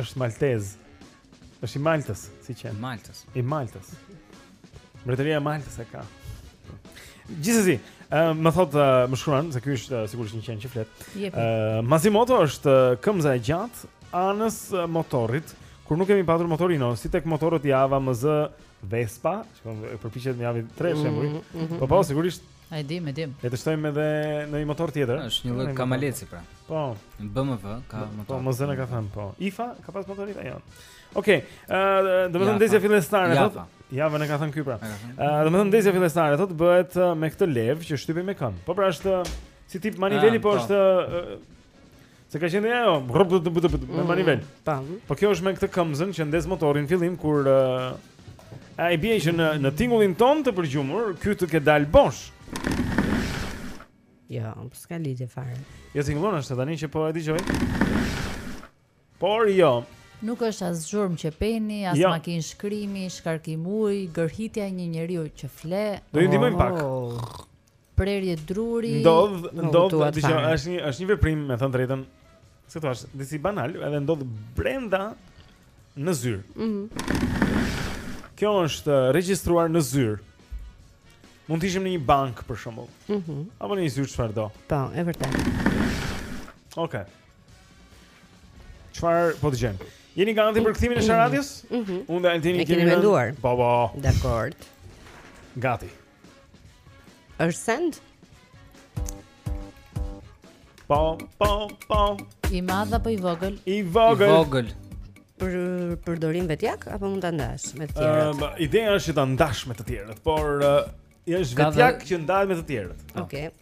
Është Maltez. Është i Maltës, si qen. I Maltës. I Maltës. Mbretëria e Maltës e ka. Gjithsesi, ë uh, më thotë uh, më shkruan se ky është uh, sigurisht një qen që flet. Ë uh, Mazimoto është uh, këmbëza e gjatë anës uh, motorit. Kur nuk kemi patur motorin, no, si tek motorët Java MZ Vespa, që përpiqet, më jep 3 shembuj. Mm -hmm. Po po, sigurisht E dim, e dim. Le të shtojmë edhe në një motor tjetër. Është një lloj kamaleci pra. Po. Në BMW ka po, motor. Po, MZ-në e ka thënë po. IFA ka pas motor IFA janë. Okej. Ëh, do të thonë ndezja fillestare thotë. Javën e ka thënë ky pra. Ëh, do të thonë ndezja fillestare thotë bëhet me këtë levë që shtypim me këmbë. Po pra është si tip maniveli, ah, po, po është Se ka qenë ajo, me manivel. Mm, po kjo është me këtë këmbëzën që ndez motorin fillim kur uh, i bie që në në tingullin tonë të përgjumur, ky të ketë dalë bosh. Jo, ja, po s'ka lidhje fare. Jo ja, tingullon është tani që po e dëgjoj. Por jo. Nuk është as zhurmë qepeni, as jo. makinë shkrimi, shkarkim uji, gërhitja e një njeriu që fle. Do ju ndihmojmë oh. pak. prerje druri. Ndodh, ndodh, dëgjoj, është një është një veprim, me thënë të drejtën, si thua, disi banal, edhe ndodh brenda në zyrë. Mhm. Mm Kjo është uh, regjistruar në zyrë. Mund të ishim në një bankë për shembull. Mhm. Mm Apo në një zyrë çfarëdo. Po, e vërtetë. Okej. Okay. Çfarë po dëgjojmë? Jeni gati për kthimin e mhm. sharadës? Mhm. Mm Unë dhe Altini kemi menduar. Po, po. Dakord. Gati. Është send? Po, po, po. I madh apo i vogël? I vogël. I vogël. Për përdorim vetjak apo mund ta ndash me të tjerët? Ëm, uh, ideja është që ta ndash me të tjerët, por uh, është vetjak dhe... që ndahet me të tjerët. Okej. Okay.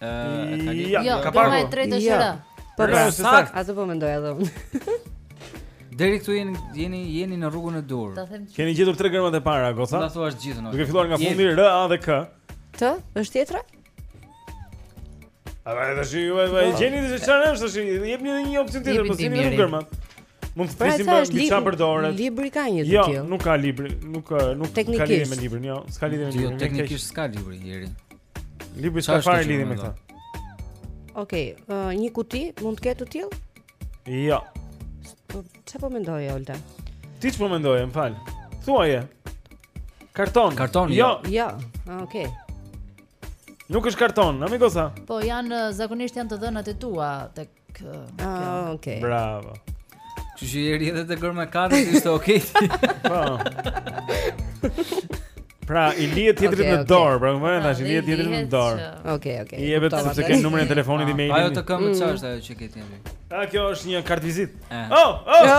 Ëh, jo, ka parë. Jo, ka parë. Jo, po pra, saktë. Atë po mendoj edhe unë. Deri këtu jeni jeni jeni në rrugën e duhur. Keni gjetur tre gërmat e para, goca? Do ta thuash gjithën. Duke filluar nga fundi R A dhe K. T, është tjetra? A do të shihni vetë vetë gjeni se çfarë është tash? Jepni edhe një opsion tjetër, po si nuk gërmat. Mund të pra, presim për çfarë përdoret. Libri ka një të jo, tillë. Jo, nuk ka libri, nuk nuk ka lidhje me librin, jo, s'ka lidhje me librin. Jo, teknikisht s'ka libri ieri. Libri s'ka fare lidhje me këtë. Okej, okay, uh, një kuti mund të ketë të tillë? Jo. Po, çfarë po mendoje Olta? Ti çfarë po mendoje, më fal. Thuaje. Karton. Karton. Jo. Jo. Ja. Ah, okej. Okay. Nuk është karton, amigosa? Po janë zakonisht janë të dhënat e tua tek Kë. Ah, okay. Bravo. Kështu që Jeri edhe te gërma k-ja ishte okay. Po. Pra, i lihet tjetrit okay, në dorë, pra, më vjen tash i lihet tjetrit në dorë. Okej, okej. I jepet sepse ke numrin e telefonit e-mailit. Ajo të këmbë mm. çfarë është ajo që ke tjetri? A kjo është një kartëvizitë. Eh. Oh, oh. Jo.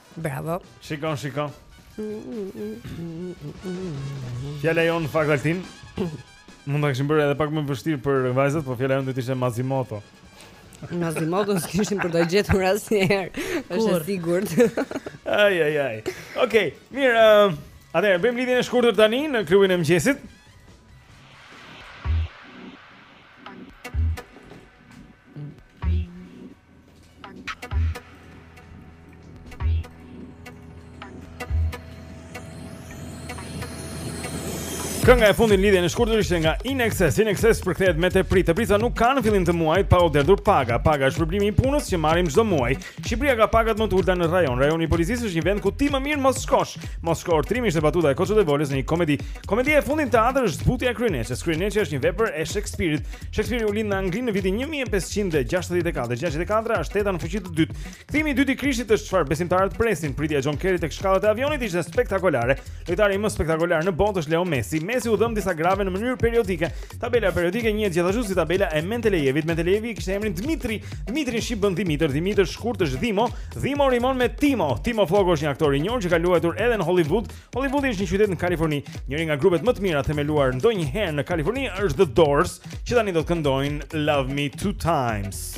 Bravo. Shiko, shiko. Fjala jonë fakultin. Mund ta kishim bërë edhe pak më të vështirë për vajzat, por fjala jonë do të ishte Mazimoto. Mazimoto s'kishim për ta gjetur asnjëherë. Është e sigurt. Ai ai ai. Okej, mirë. Ehm, atëherë bëjmë lidhjen e shkurtër tani në klubin e mëngjesit. Kënga e fundit në lidhjen e shkurtër ishte nga INXS. In excess përkthehet me tepri. Teprica nuk ka në fillim të muajit pa u derdhur paga. Paga është shpërblimi i punës që marrim çdo muaj. Shqipëria ka pagat më të ulëta në rajon. Rajoni i policisë është një vend ku ti më mirë mos shkosh. Mos shko o trim ishte batuta e Koço Devoles në një komedi. Komedia e fundit në teatër është Zbutja e Kryeneçes. Kryeneçja është një vepër e Shakespeare-it. Shakespeare u lind në Angli në vitin 1564. 64 është teta në fuqi të dytë. Kthimi i dytë i Krishtit është çfarë besimtarët presin. Pritja e John Kerry tek shkallët e avionit ishte spektakolare. Lojtari më spektakolar në botë është Leo Messi. Mesi u dhemb disa grave në mënyrë periodike. Tabela periodike njihet gjithashtu si tabela e Mendelejevit. Mendelejevi kishte emrin Dmitri. Dmitri në shqip bën Dhimitër, Dhimitër shkurt është Dhimo, Dhimo rimon me Timo. Timo Flloko është një aktor i njohur që ka luajtur edhe në Hollywood. Hollywoodi është një qytet në Kaliforni. Njëri nga grupet më të mira themeluar ndonjëherë në Kaliforni është The Doors, që tani do të këndojnë Love Me Two Times.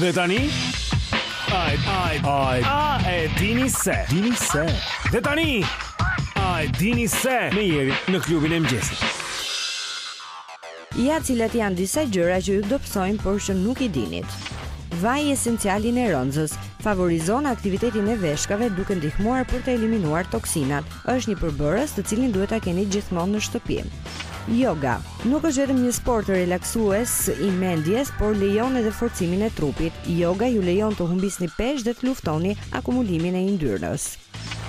Dhe tani Ai ai ai a e dini se dini se Dhe tani A e dini se me Jerin në klubin e mëngjesit Ja cilat janë disa gjëra që ju dobësojnë por që nuk i dinit Vaji esencial i nerënxës favorizon aktivitetin e veshkave duke ndihmuar për të eliminuar toksinat. Është një përbërës të cilin duhet ta keni gjithmonë në shtëpi. Yoga nuk është vetëm një sport relaksues i mendjes, por lejon edhe forcimin e trupit. Yoga ju lejon të humbisni peshë dhe të luftoni akumulimin e yndyrës.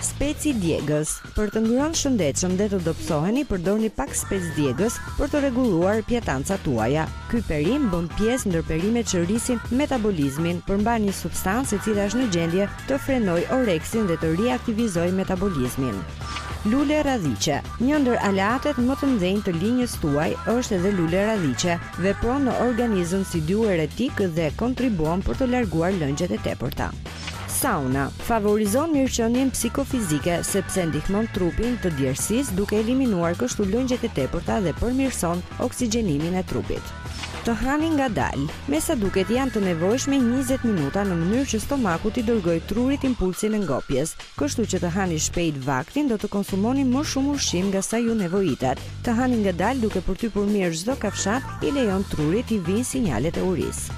Speci djegës, për të ngrënë shëndetshëm dhe të dobësoheni, përdorni pak spec djegës për të rregulluar pjatancat tuaja. Ky perim bën pjesë ndër perimet që rrisin metabolizmin, përmban një substancë e cila është në gjendje të frenojë oreksin dhe të riaktivizojë metabolizmin. Lule radhiqe. Një ndër aleatet më të mëdhenj të linjës tuaj është edhe lule radhiqe. Vepron në organizëm si diuretik dhe kontribuon për të larguar lëngjet e tepërta. Sauna favorizon mirëqenien psikofizike sepse ndihmon trupin të djersisë duke eliminuar kështu lëngjet e tepërta dhe përmirëson oksigjenimin e trupit. Të hani ngadalë. Me sa duket janë të nevojshme njëzet minuta në mënyrë që stomaku t'i dërgojë trurit impulsin e ngopjes. Kështu që të hani shpejt vaktin do të konsumoni më shumë ushqim nga sa ju nevojitet. Të hani ngadalë duke përtypur mirë çdo kafshatë i lejon trurit t'i vijnë sinjalet e urisë.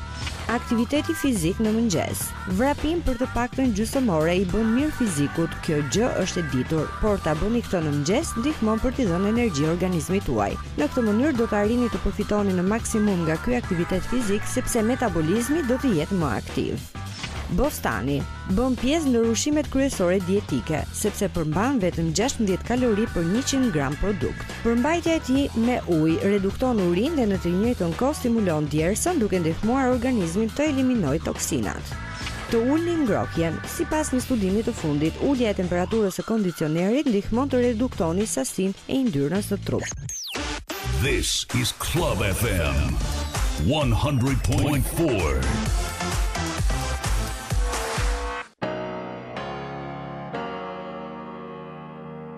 Aktiviteti fizik në mëngjes. Vrapim për të paktën gjysëm ore i bën mirë fizikut, kjo gjë është e ditur, por ta bëni këtë në mëngjes ndihmon për t'i dhënë energji organizmit tuaj. Në këtë mënyrë do të arrini të përfitoni në maksimum nga ky aktivitet fizik sepse metabolizmi do të jetë më aktiv. Bostani bën pjesë ndër ushqimet kryesore dietike, sepse përmban vetëm 16 kalori për 100 gram produkt. Përmbajtja e tij me ujë redukton urinë dhe në të njëjtën kohë stimulon djersën duke ndihmuar organizmin të eliminojë toksinat. Të ulni ngrohjen. Sipas një studimi të fundit, ulja e temperaturës së kondicionerit ndihmon të reduktoni sasinë e yndyrës në trup. This is Club FM 100.4.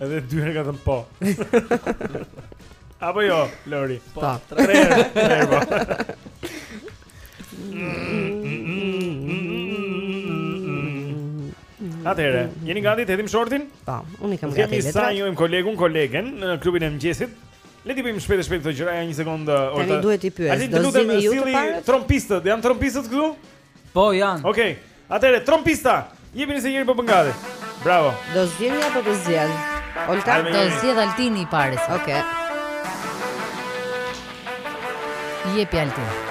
Edhe dy herë ka thënë po. Apo jo, Lori. Po, tre herë. Tre herë po. Atëherë, jeni gati të hedhim shortin? Po, unë i kam gati letrat. Sa e njohim kolegun, kolegen në klubin e mëngjesit. Le t'i bëjmë shpejt e shpejt këto gjëra, ja një sekondë. Tani duhet t'i pyes. Do të zgjidhni ju të parë? Trompistët, janë trompistët këtu? Po janë. Okej. Okay. Atëre trompista, jepini se Jeri po bën gati. Bravo. Do zgjidhni apo do zgjidh? Olta do zgjedhë Altini i parë. Okej. Okay. Jepi Altin.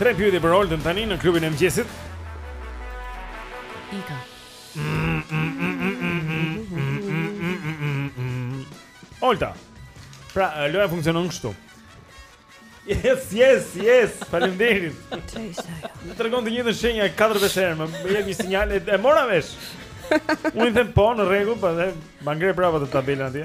Tre pyetje për Oltën tani në klubin e mëngjesit. Ika. Olta. Pra, loja funksionon kështu. Yes, yes, yes. Faleminderit. Më tregon të njëjtën shenjë 4-5 herë, më jep një sinjal e mora vesh. Unë them po në rregull, po dhe ma ngre prapë atë tabelën atje.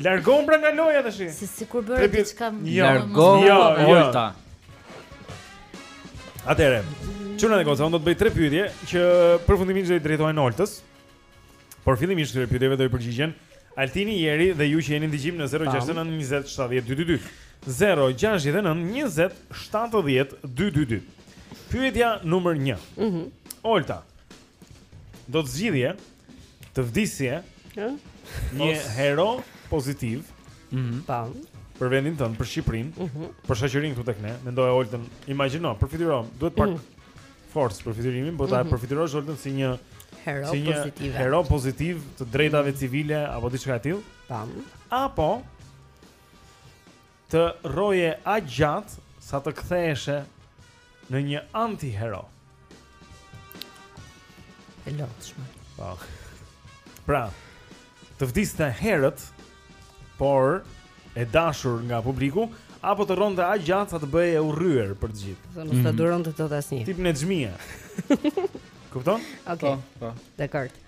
Largon pra nga loja tash. Si sikur bëre diçka më. Jo, largon jo, jo. Olta. Atëherë. Çuna e goca, unë do të bëj tre pyetje që përfundimisht do i drejtohen Oltës. Por fillimisht këtyre pyetjeve do i përgjigjen Altini, Jeri dhe ju që jeni në dëgjim në 069 20 70 222. 069 20 70 222. Pyetja numër 1. Mhm. Mm Olta. Do të zgjidhje Të vdisje Ë? Një hero pozitiv Mhm. Pa. Për vendin tonë, për Shqipërinë Mhm. Për shoqërinë këtu tek ne Mendoje Oltën, imagjino, përfytyro Duhet pak Mhm. forcë përfytyrimi Po ta Mhm. përfytyrosh Oltën si një Hero si një pozitive. hero pozitiv të drejtave civile apo diçka e tillë. Tam. Apo Të rroje aq gjatë sa të ktheheshe në një antihero. E lotshme. Po. Pra, të vdiste herët, por e dashur nga publiku, apo të rronte aq gjatë sa të bëhej e urryer për të gjithë. Të mos ta mhm. duronte dot asnjë. Tip Nexhmija. Kupton? Okej. Po, po. Dakord.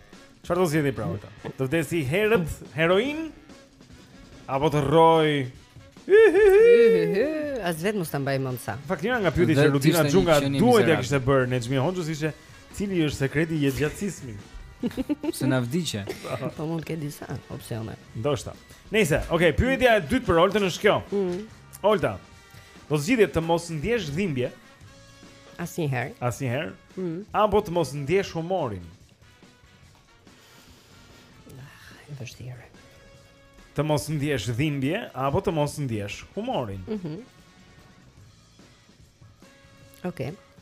Çfarë do zgjidhte pra Olta? Të vdesë herët, heroinë Apo të rrojë As vetë mos ta mbaj mend sa. Në fakt njëra nga pyetjet që Rudina Xhunga duhet t'ia kishte bërë Nexhmije Hoxhës ishte cili është sekreti i jetëgjatësisë. Se na vdiqe. Po mund të ketë disa opsione. Ndoshta. Nëse, ok, pyetja e dytë për Oltën është kjo. Mm. Olta. Do zgjidhje të mos ndjesh dhimbje. Asnjëherë. Asnjëherë. Mm. Apo të mos ndjesh humorin. E vështirë. Të mos ndjesh dhimbje apo të mos ndjesh humorin. Mhm. Mm Okej. Okay.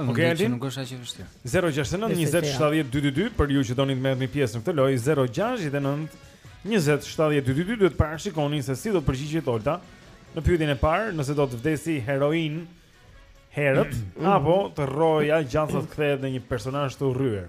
Okej, okay, Altin, nuk është aq e vështirë. 069 20 70 222 për ju që doni të merrni pjesë në këtë lojë 069 20 70 222 duhet të parashikoni se si do të përgjigjet Olta në pyetjen e parë, nëse do të vdesë heroinë herët mm. apo të rrojë aq gjatë sa të kthehet në një personazh të urryer.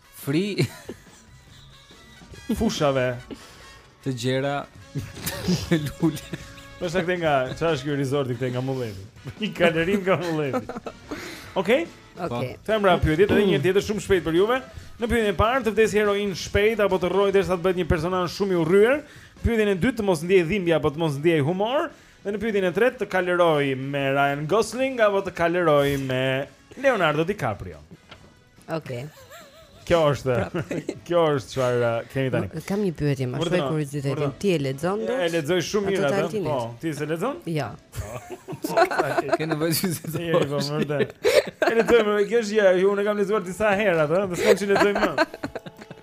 Fri Fushave Të gjera Lulli Për shak të nga Qa është ky resorti këtej nga Mulleti Një kalërim nga Mulleti Okej Okej T'i them prapë pyetjet edhe një herë tjetër shumë shpejt për juve Në pyetjen e parë Të vdesë heroinë shpejt Apo të rrojë derisa të bëhet një personazh shumë i urryer Pyetjen e dytë Të mos ndjejë dhimbje Apo të mos ndjejë humor Dhe në pyetjen e tretë Të kalërojë me Ryan Gosling Apo të kalërojë me Leonardo DiCaprio Okej. Okay. Kjo është. Kjo është çfarë uh, kemi tani. Më, kam një pyetje më shuaj kuriozitetin. Ti e lexon do? E lexoj shumë mirë atë. Po, ti e lexon? Jo. Ke nevojë të lexosh. Jo, po me vërte. E lexoj më, kjo është ja, unë kam lexuar disa herë atë, do të thotë që lexoj më.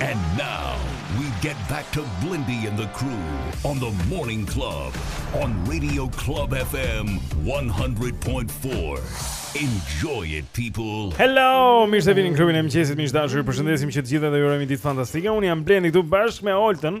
And now we get back to Blendi and the crew on the morning club on Radio Club FM 100.4. Enjoy it people. Hello, mirë se vini në klubin e mëngjesit, miq të dashur. Ju përshëndesim që të gjithë dhe ju urojmë ditë fantastike. Unë jam Blendi këtu bashkë me Oltën.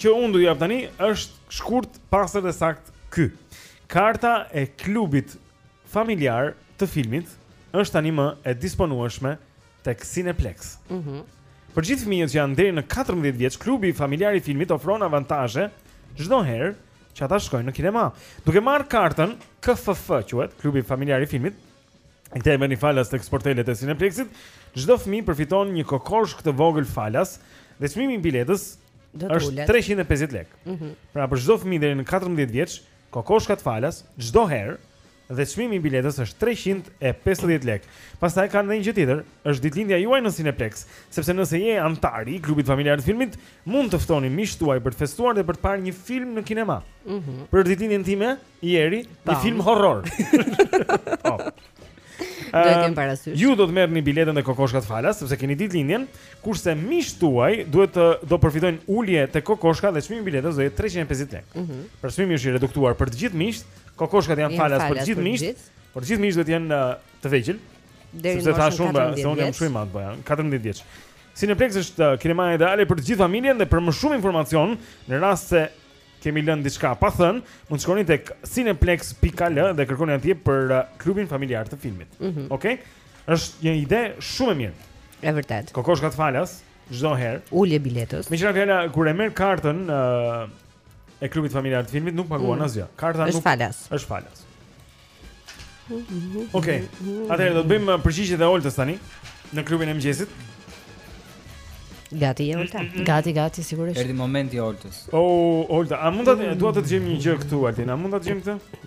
që unë do t'ju jap tani është shkurt, pastër dhe saktë ky. Karta e klubit familjar të filmit është tani më e disponueshme tek Cineplex. Mhm. Mm Për gjithë fëmijët që janë deri në 14 vjeç, klubi familjar i filmit ofron avantazhe çdo herë që ata shkojnë në kinema. Duke marrë kartën KFF quhet, klubi familjar i filmit, Këtë e merrni falas tek sportelet e Cineplexit Çdo fëmijë përfiton një kokoshkë të vogël falas Dhe çmimi i biletës është 350 lek mm -hmm. Pra për çdo fëmijë deri në 14 vjeç Kokoshkat falas çdo herë Dhe çmimi i biletës është 350 lek Pastaj kanë një gjë tjetër është ditëlindja juaj në Cineplex Sepse nëse je anëtar i klubit familjar të filmit Mund të ftoni miqtë tuaj për të festuar dhe për të parë një film në kinema mm -hmm. Për ditëlindjen time Ieri, një film horror. Po. Do ta kem parasysh. Ju do të merrni biletën e kokoshkat falas sepse keni ditëlindjen, kurse miqtë tuaj duhet të do përfitojnë ulje te kokoshkat dhe çmimi i biletës do jetë 350 lekë. Mm -hmm. Për çmimi është i reduktuar për të gjithë miqtë, Kokoshkat janë falas për të gjithë miqtë. Për të gjithë miqtë do të jenë uh, të vegjël. Deri në moshën 14 vjeç. Unë jam shumë i madh, po jam 14 vjeç. Cineplex është uh, kinema ideale për të gjithë familjen dhe për më shumë informacion në rast se kemi lënë diçka pa thënë, mund të shkoni tek cineplex.al dhe kërkoni atje për uh, klubin familjar të filmit. Okej? Mm -hmm. okay? Është një ide shumë e mirë. E vërtetë. Kokoshkat falas çdo herë. Ulje e biletës. Meqë ra fjala kur e merr kartën uh, e klubit familjar të filmit nuk paguan mm -hmm. asgjë. Karta është nuk falas. Është falas. Okej. Okay. Atëherë do të bëjmë uh, përgjigjet e Oltës tani në klubin e mëngjesit. Gati Olta. Gati, gati sigurisht. Erdhi momenti i Oltës. Oh, Olta, a mund të dua të dëgjojmë një gjë këtu Altin? A mund ta dëgjojmë këtë?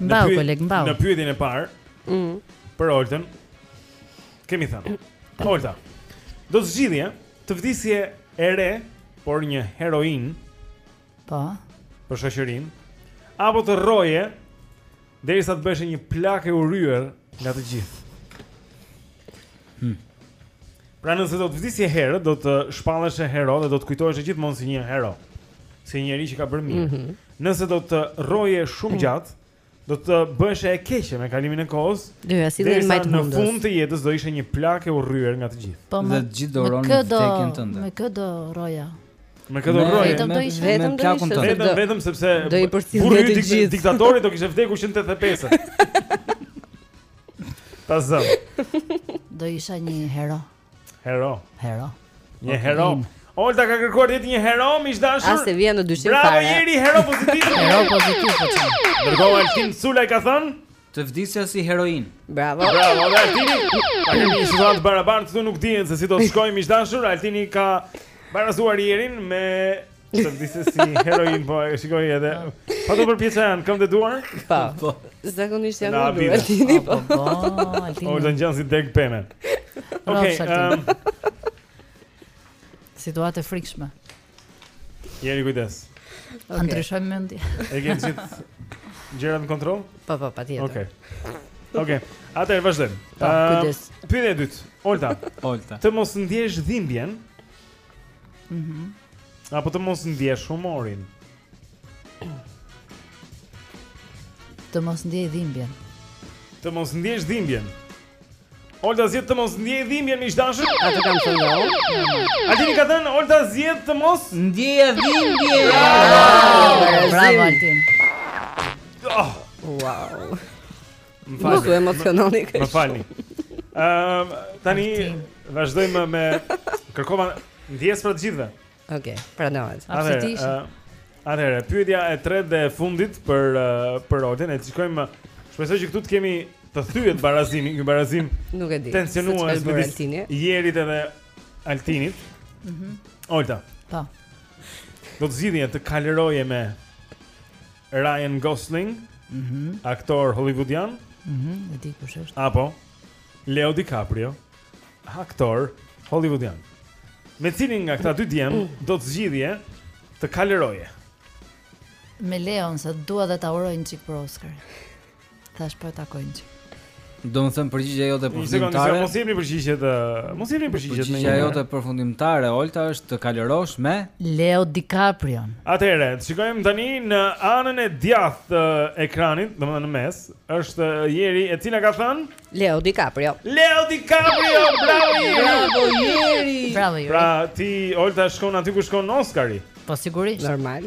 Mbau, koleg, mbau. Në pyetjen e parë, mm. për Olten, kemi thënë, Olta, do të zgjidhje të vdisje e re, por një heroinë, po, për shoqërinë, apo të rroje, derisa të bëheshe një plakë e urryer nga të gjithë. Hmm. Pra nëse do të vdisje herët, do të shpalleshe hero dhe do të kujtoheshe gjithmonë si një hero. si njëri që ka bërë mirë. Mm -hmm. Nëse do të rroje shumë mm. gjatë, do të bëheshe e keqe me kalimin e kohës. Do ja sillni më të mundës. Në fund të jetës do ishe një plakë e urryer nga të gjithë. Po me të gjithë dorën në tekën tënde. Me kë do rroja? Me kë do rroja? Vetëm do ishte vetëm plakun tënd. Vetëm vetëm sepse do i përcillni të gjithë. Diktatori do kishte vdekur 185. Pazëm. Do ishe një hero. Hero. Hero. Një hero. Olta ka kërkuar të jetë një hero, miq të dashur. As të vjen në dyshim fare. Bravo Jeri, hero pozitiv. hero pozitiv. Po Dhe Altin Sulaj ka thënë të vdisja si heroin. Bravo. Bravo, Altini. Ai një shkruan të barabartë, këtu nuk dihen se si do të shkojmë miq të dashur. Altini ka barazuar Jerin me Sa të vdisje si një heroin, po e shikoj edhe Pa të përpjesa janë, këmbët e duart? Pa, po. zakonisht janë në duar, altini, po Po, altini O, janë janë si degë peme Okej, ehm Situatë e frikshme Jeri kujdes okay. Ndryshojmë mendje E ke gjithë gjërat në kontrol? Po, po, patjetër Okej okay. Okej, okay. atëherë, vazhdojmë Po, ehm, kujdes Pyetja e dytë, Olta Olta Të mos ndjesh dhimbjen Mhm. Apo të mos ndjesh humorin. Të mos ndjej dhimbjen. Të mos ndjesh dhimbjen. Olta zgjedh të mos ndjejë dhimbjen miq të dashur. Atë kam thënë unë. Altini ka thënë Olta zgjedh të mos ndjejë dhimbjen. Bravo Altin. Oh. Wow. Më falni. Mu emociononi kështu. Më falni. Ëm tani vazhdojmë me kërkova ndjesë prej të gjithëve. Okej, okay, pranohet. Absolutisht. Atëherë, pyetja e tretë dhe e fundit për për Oltën, e shikojmë. Shpresoj që këtu të kemi të thyhet barazimin, një barazim nuk e di. Tensionuar me Altinin. Jerit edhe Altinit. Mhm. Mm Olta. Po. Do të zgjidhje të kalëroje me Ryan Gosling, mm -hmm. aktor hollywoodian. Mhm, mm e di kush është. Apo Leo DiCaprio, aktor hollywoodian. Me cilin nga këta dy djem do të zgjidhje të kalëroje? Me Leon, se dua dhe ta uroj një çik për Oscarin. Thashë po e takoj një çik. Domethënë përgjigja jote përfundimtare. Mos jepni përgjigjet, mos jepni përgjigjet. Përgjigja jote përfundimtare Olta është të kalërosh me Leo DiCaprio. Atëherë, të shikojmë tani në anën e djathtë të ekranit, domethënë në mes, është Jeri e cila ka thënë Leo DiCaprio. Leo DiCaprio, bravo Jeri. Bravo Jeri. Bravo Jeri. Pra ti Olta shkon aty ku shkon Oscari. Po sigurisht. Normal.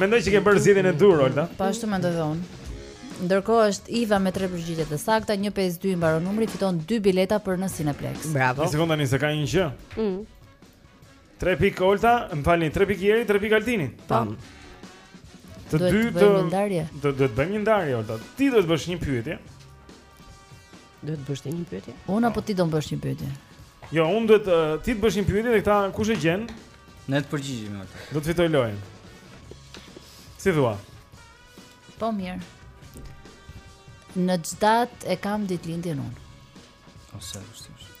Mendoj që ke bërë zgjedhjen e duhur, Olta. Po ashtu mendoj dhe unë. Ndërkohë është Iva me tre përgjigje të sakta, 152 i mbaron numri, fiton dy bileta për në Cineplex. Bravo. Një sekondë tani se ka një gjë. Mhm. 3 pikë Olta, më falni, 3 pikë Jeri, 3 pikë Altini. Tam. Do të bëjmë ndarje. Do të bëjmë një ndarje Olta. Ti do të bësh një pyetje. Duhet të bësh një pyetje? Unë apo ti do të bësh një pyetje? Jo, unë duhet uh, ti të bësh një pyetje dhe këta kush e gjen? Ne të përgjigjemi atë. Do të fitojë lojën. Si thua? Po mirë. Në ç'datë e kam ditëlindjen unë. O sa e vështirë.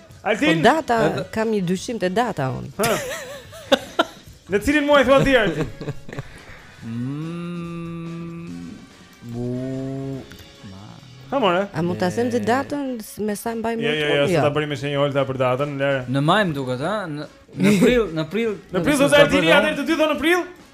Altin. Po data, edhe... kam një dyshim te data unë. Në cilin muaj thua ti Altin? Mmm. Bu. Ha more. A mund ta them datën me sa mbaj mend jo, jo, jo, jo, se ta bëri me shenjë Olta për datën, lere. Në maj më duket, ha? Në prill, në prill. Në prill do të dini atë të dy thonë në prill?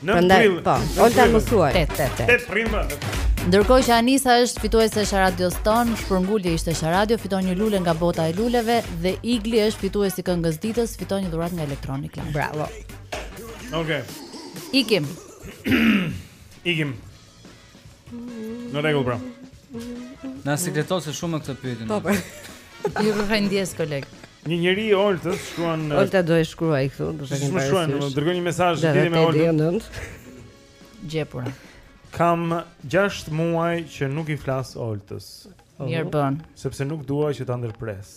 Në prill, po, Olta më thuaj. 8 8 8. Prill. Ndërkohë që Anisa është fituese e Sharadios sonë, shpërngulje ishte Sharadio, fiton një lule nga bota e luleve dhe Igli është fitues i këngës së ditës, fiton një dhuratë nga Electronic Club. Bravo. Okej. Okay. Ikim. Ikim. Në rregull pra. Na sikletose shumë me këtë pyetje. Po. po. Ju kërkoj ndjesë koleg. Një njeri i Oltës shkruan Olta do e shkruaj këtu, do të kemi parë. Shkruan, dërgoi një mesazh në lidhje me Oltën. Gjepura. Kam 6 muaj që nuk i flas Oltës. Mirë bën. Sepse nuk dua që ta ndërpres.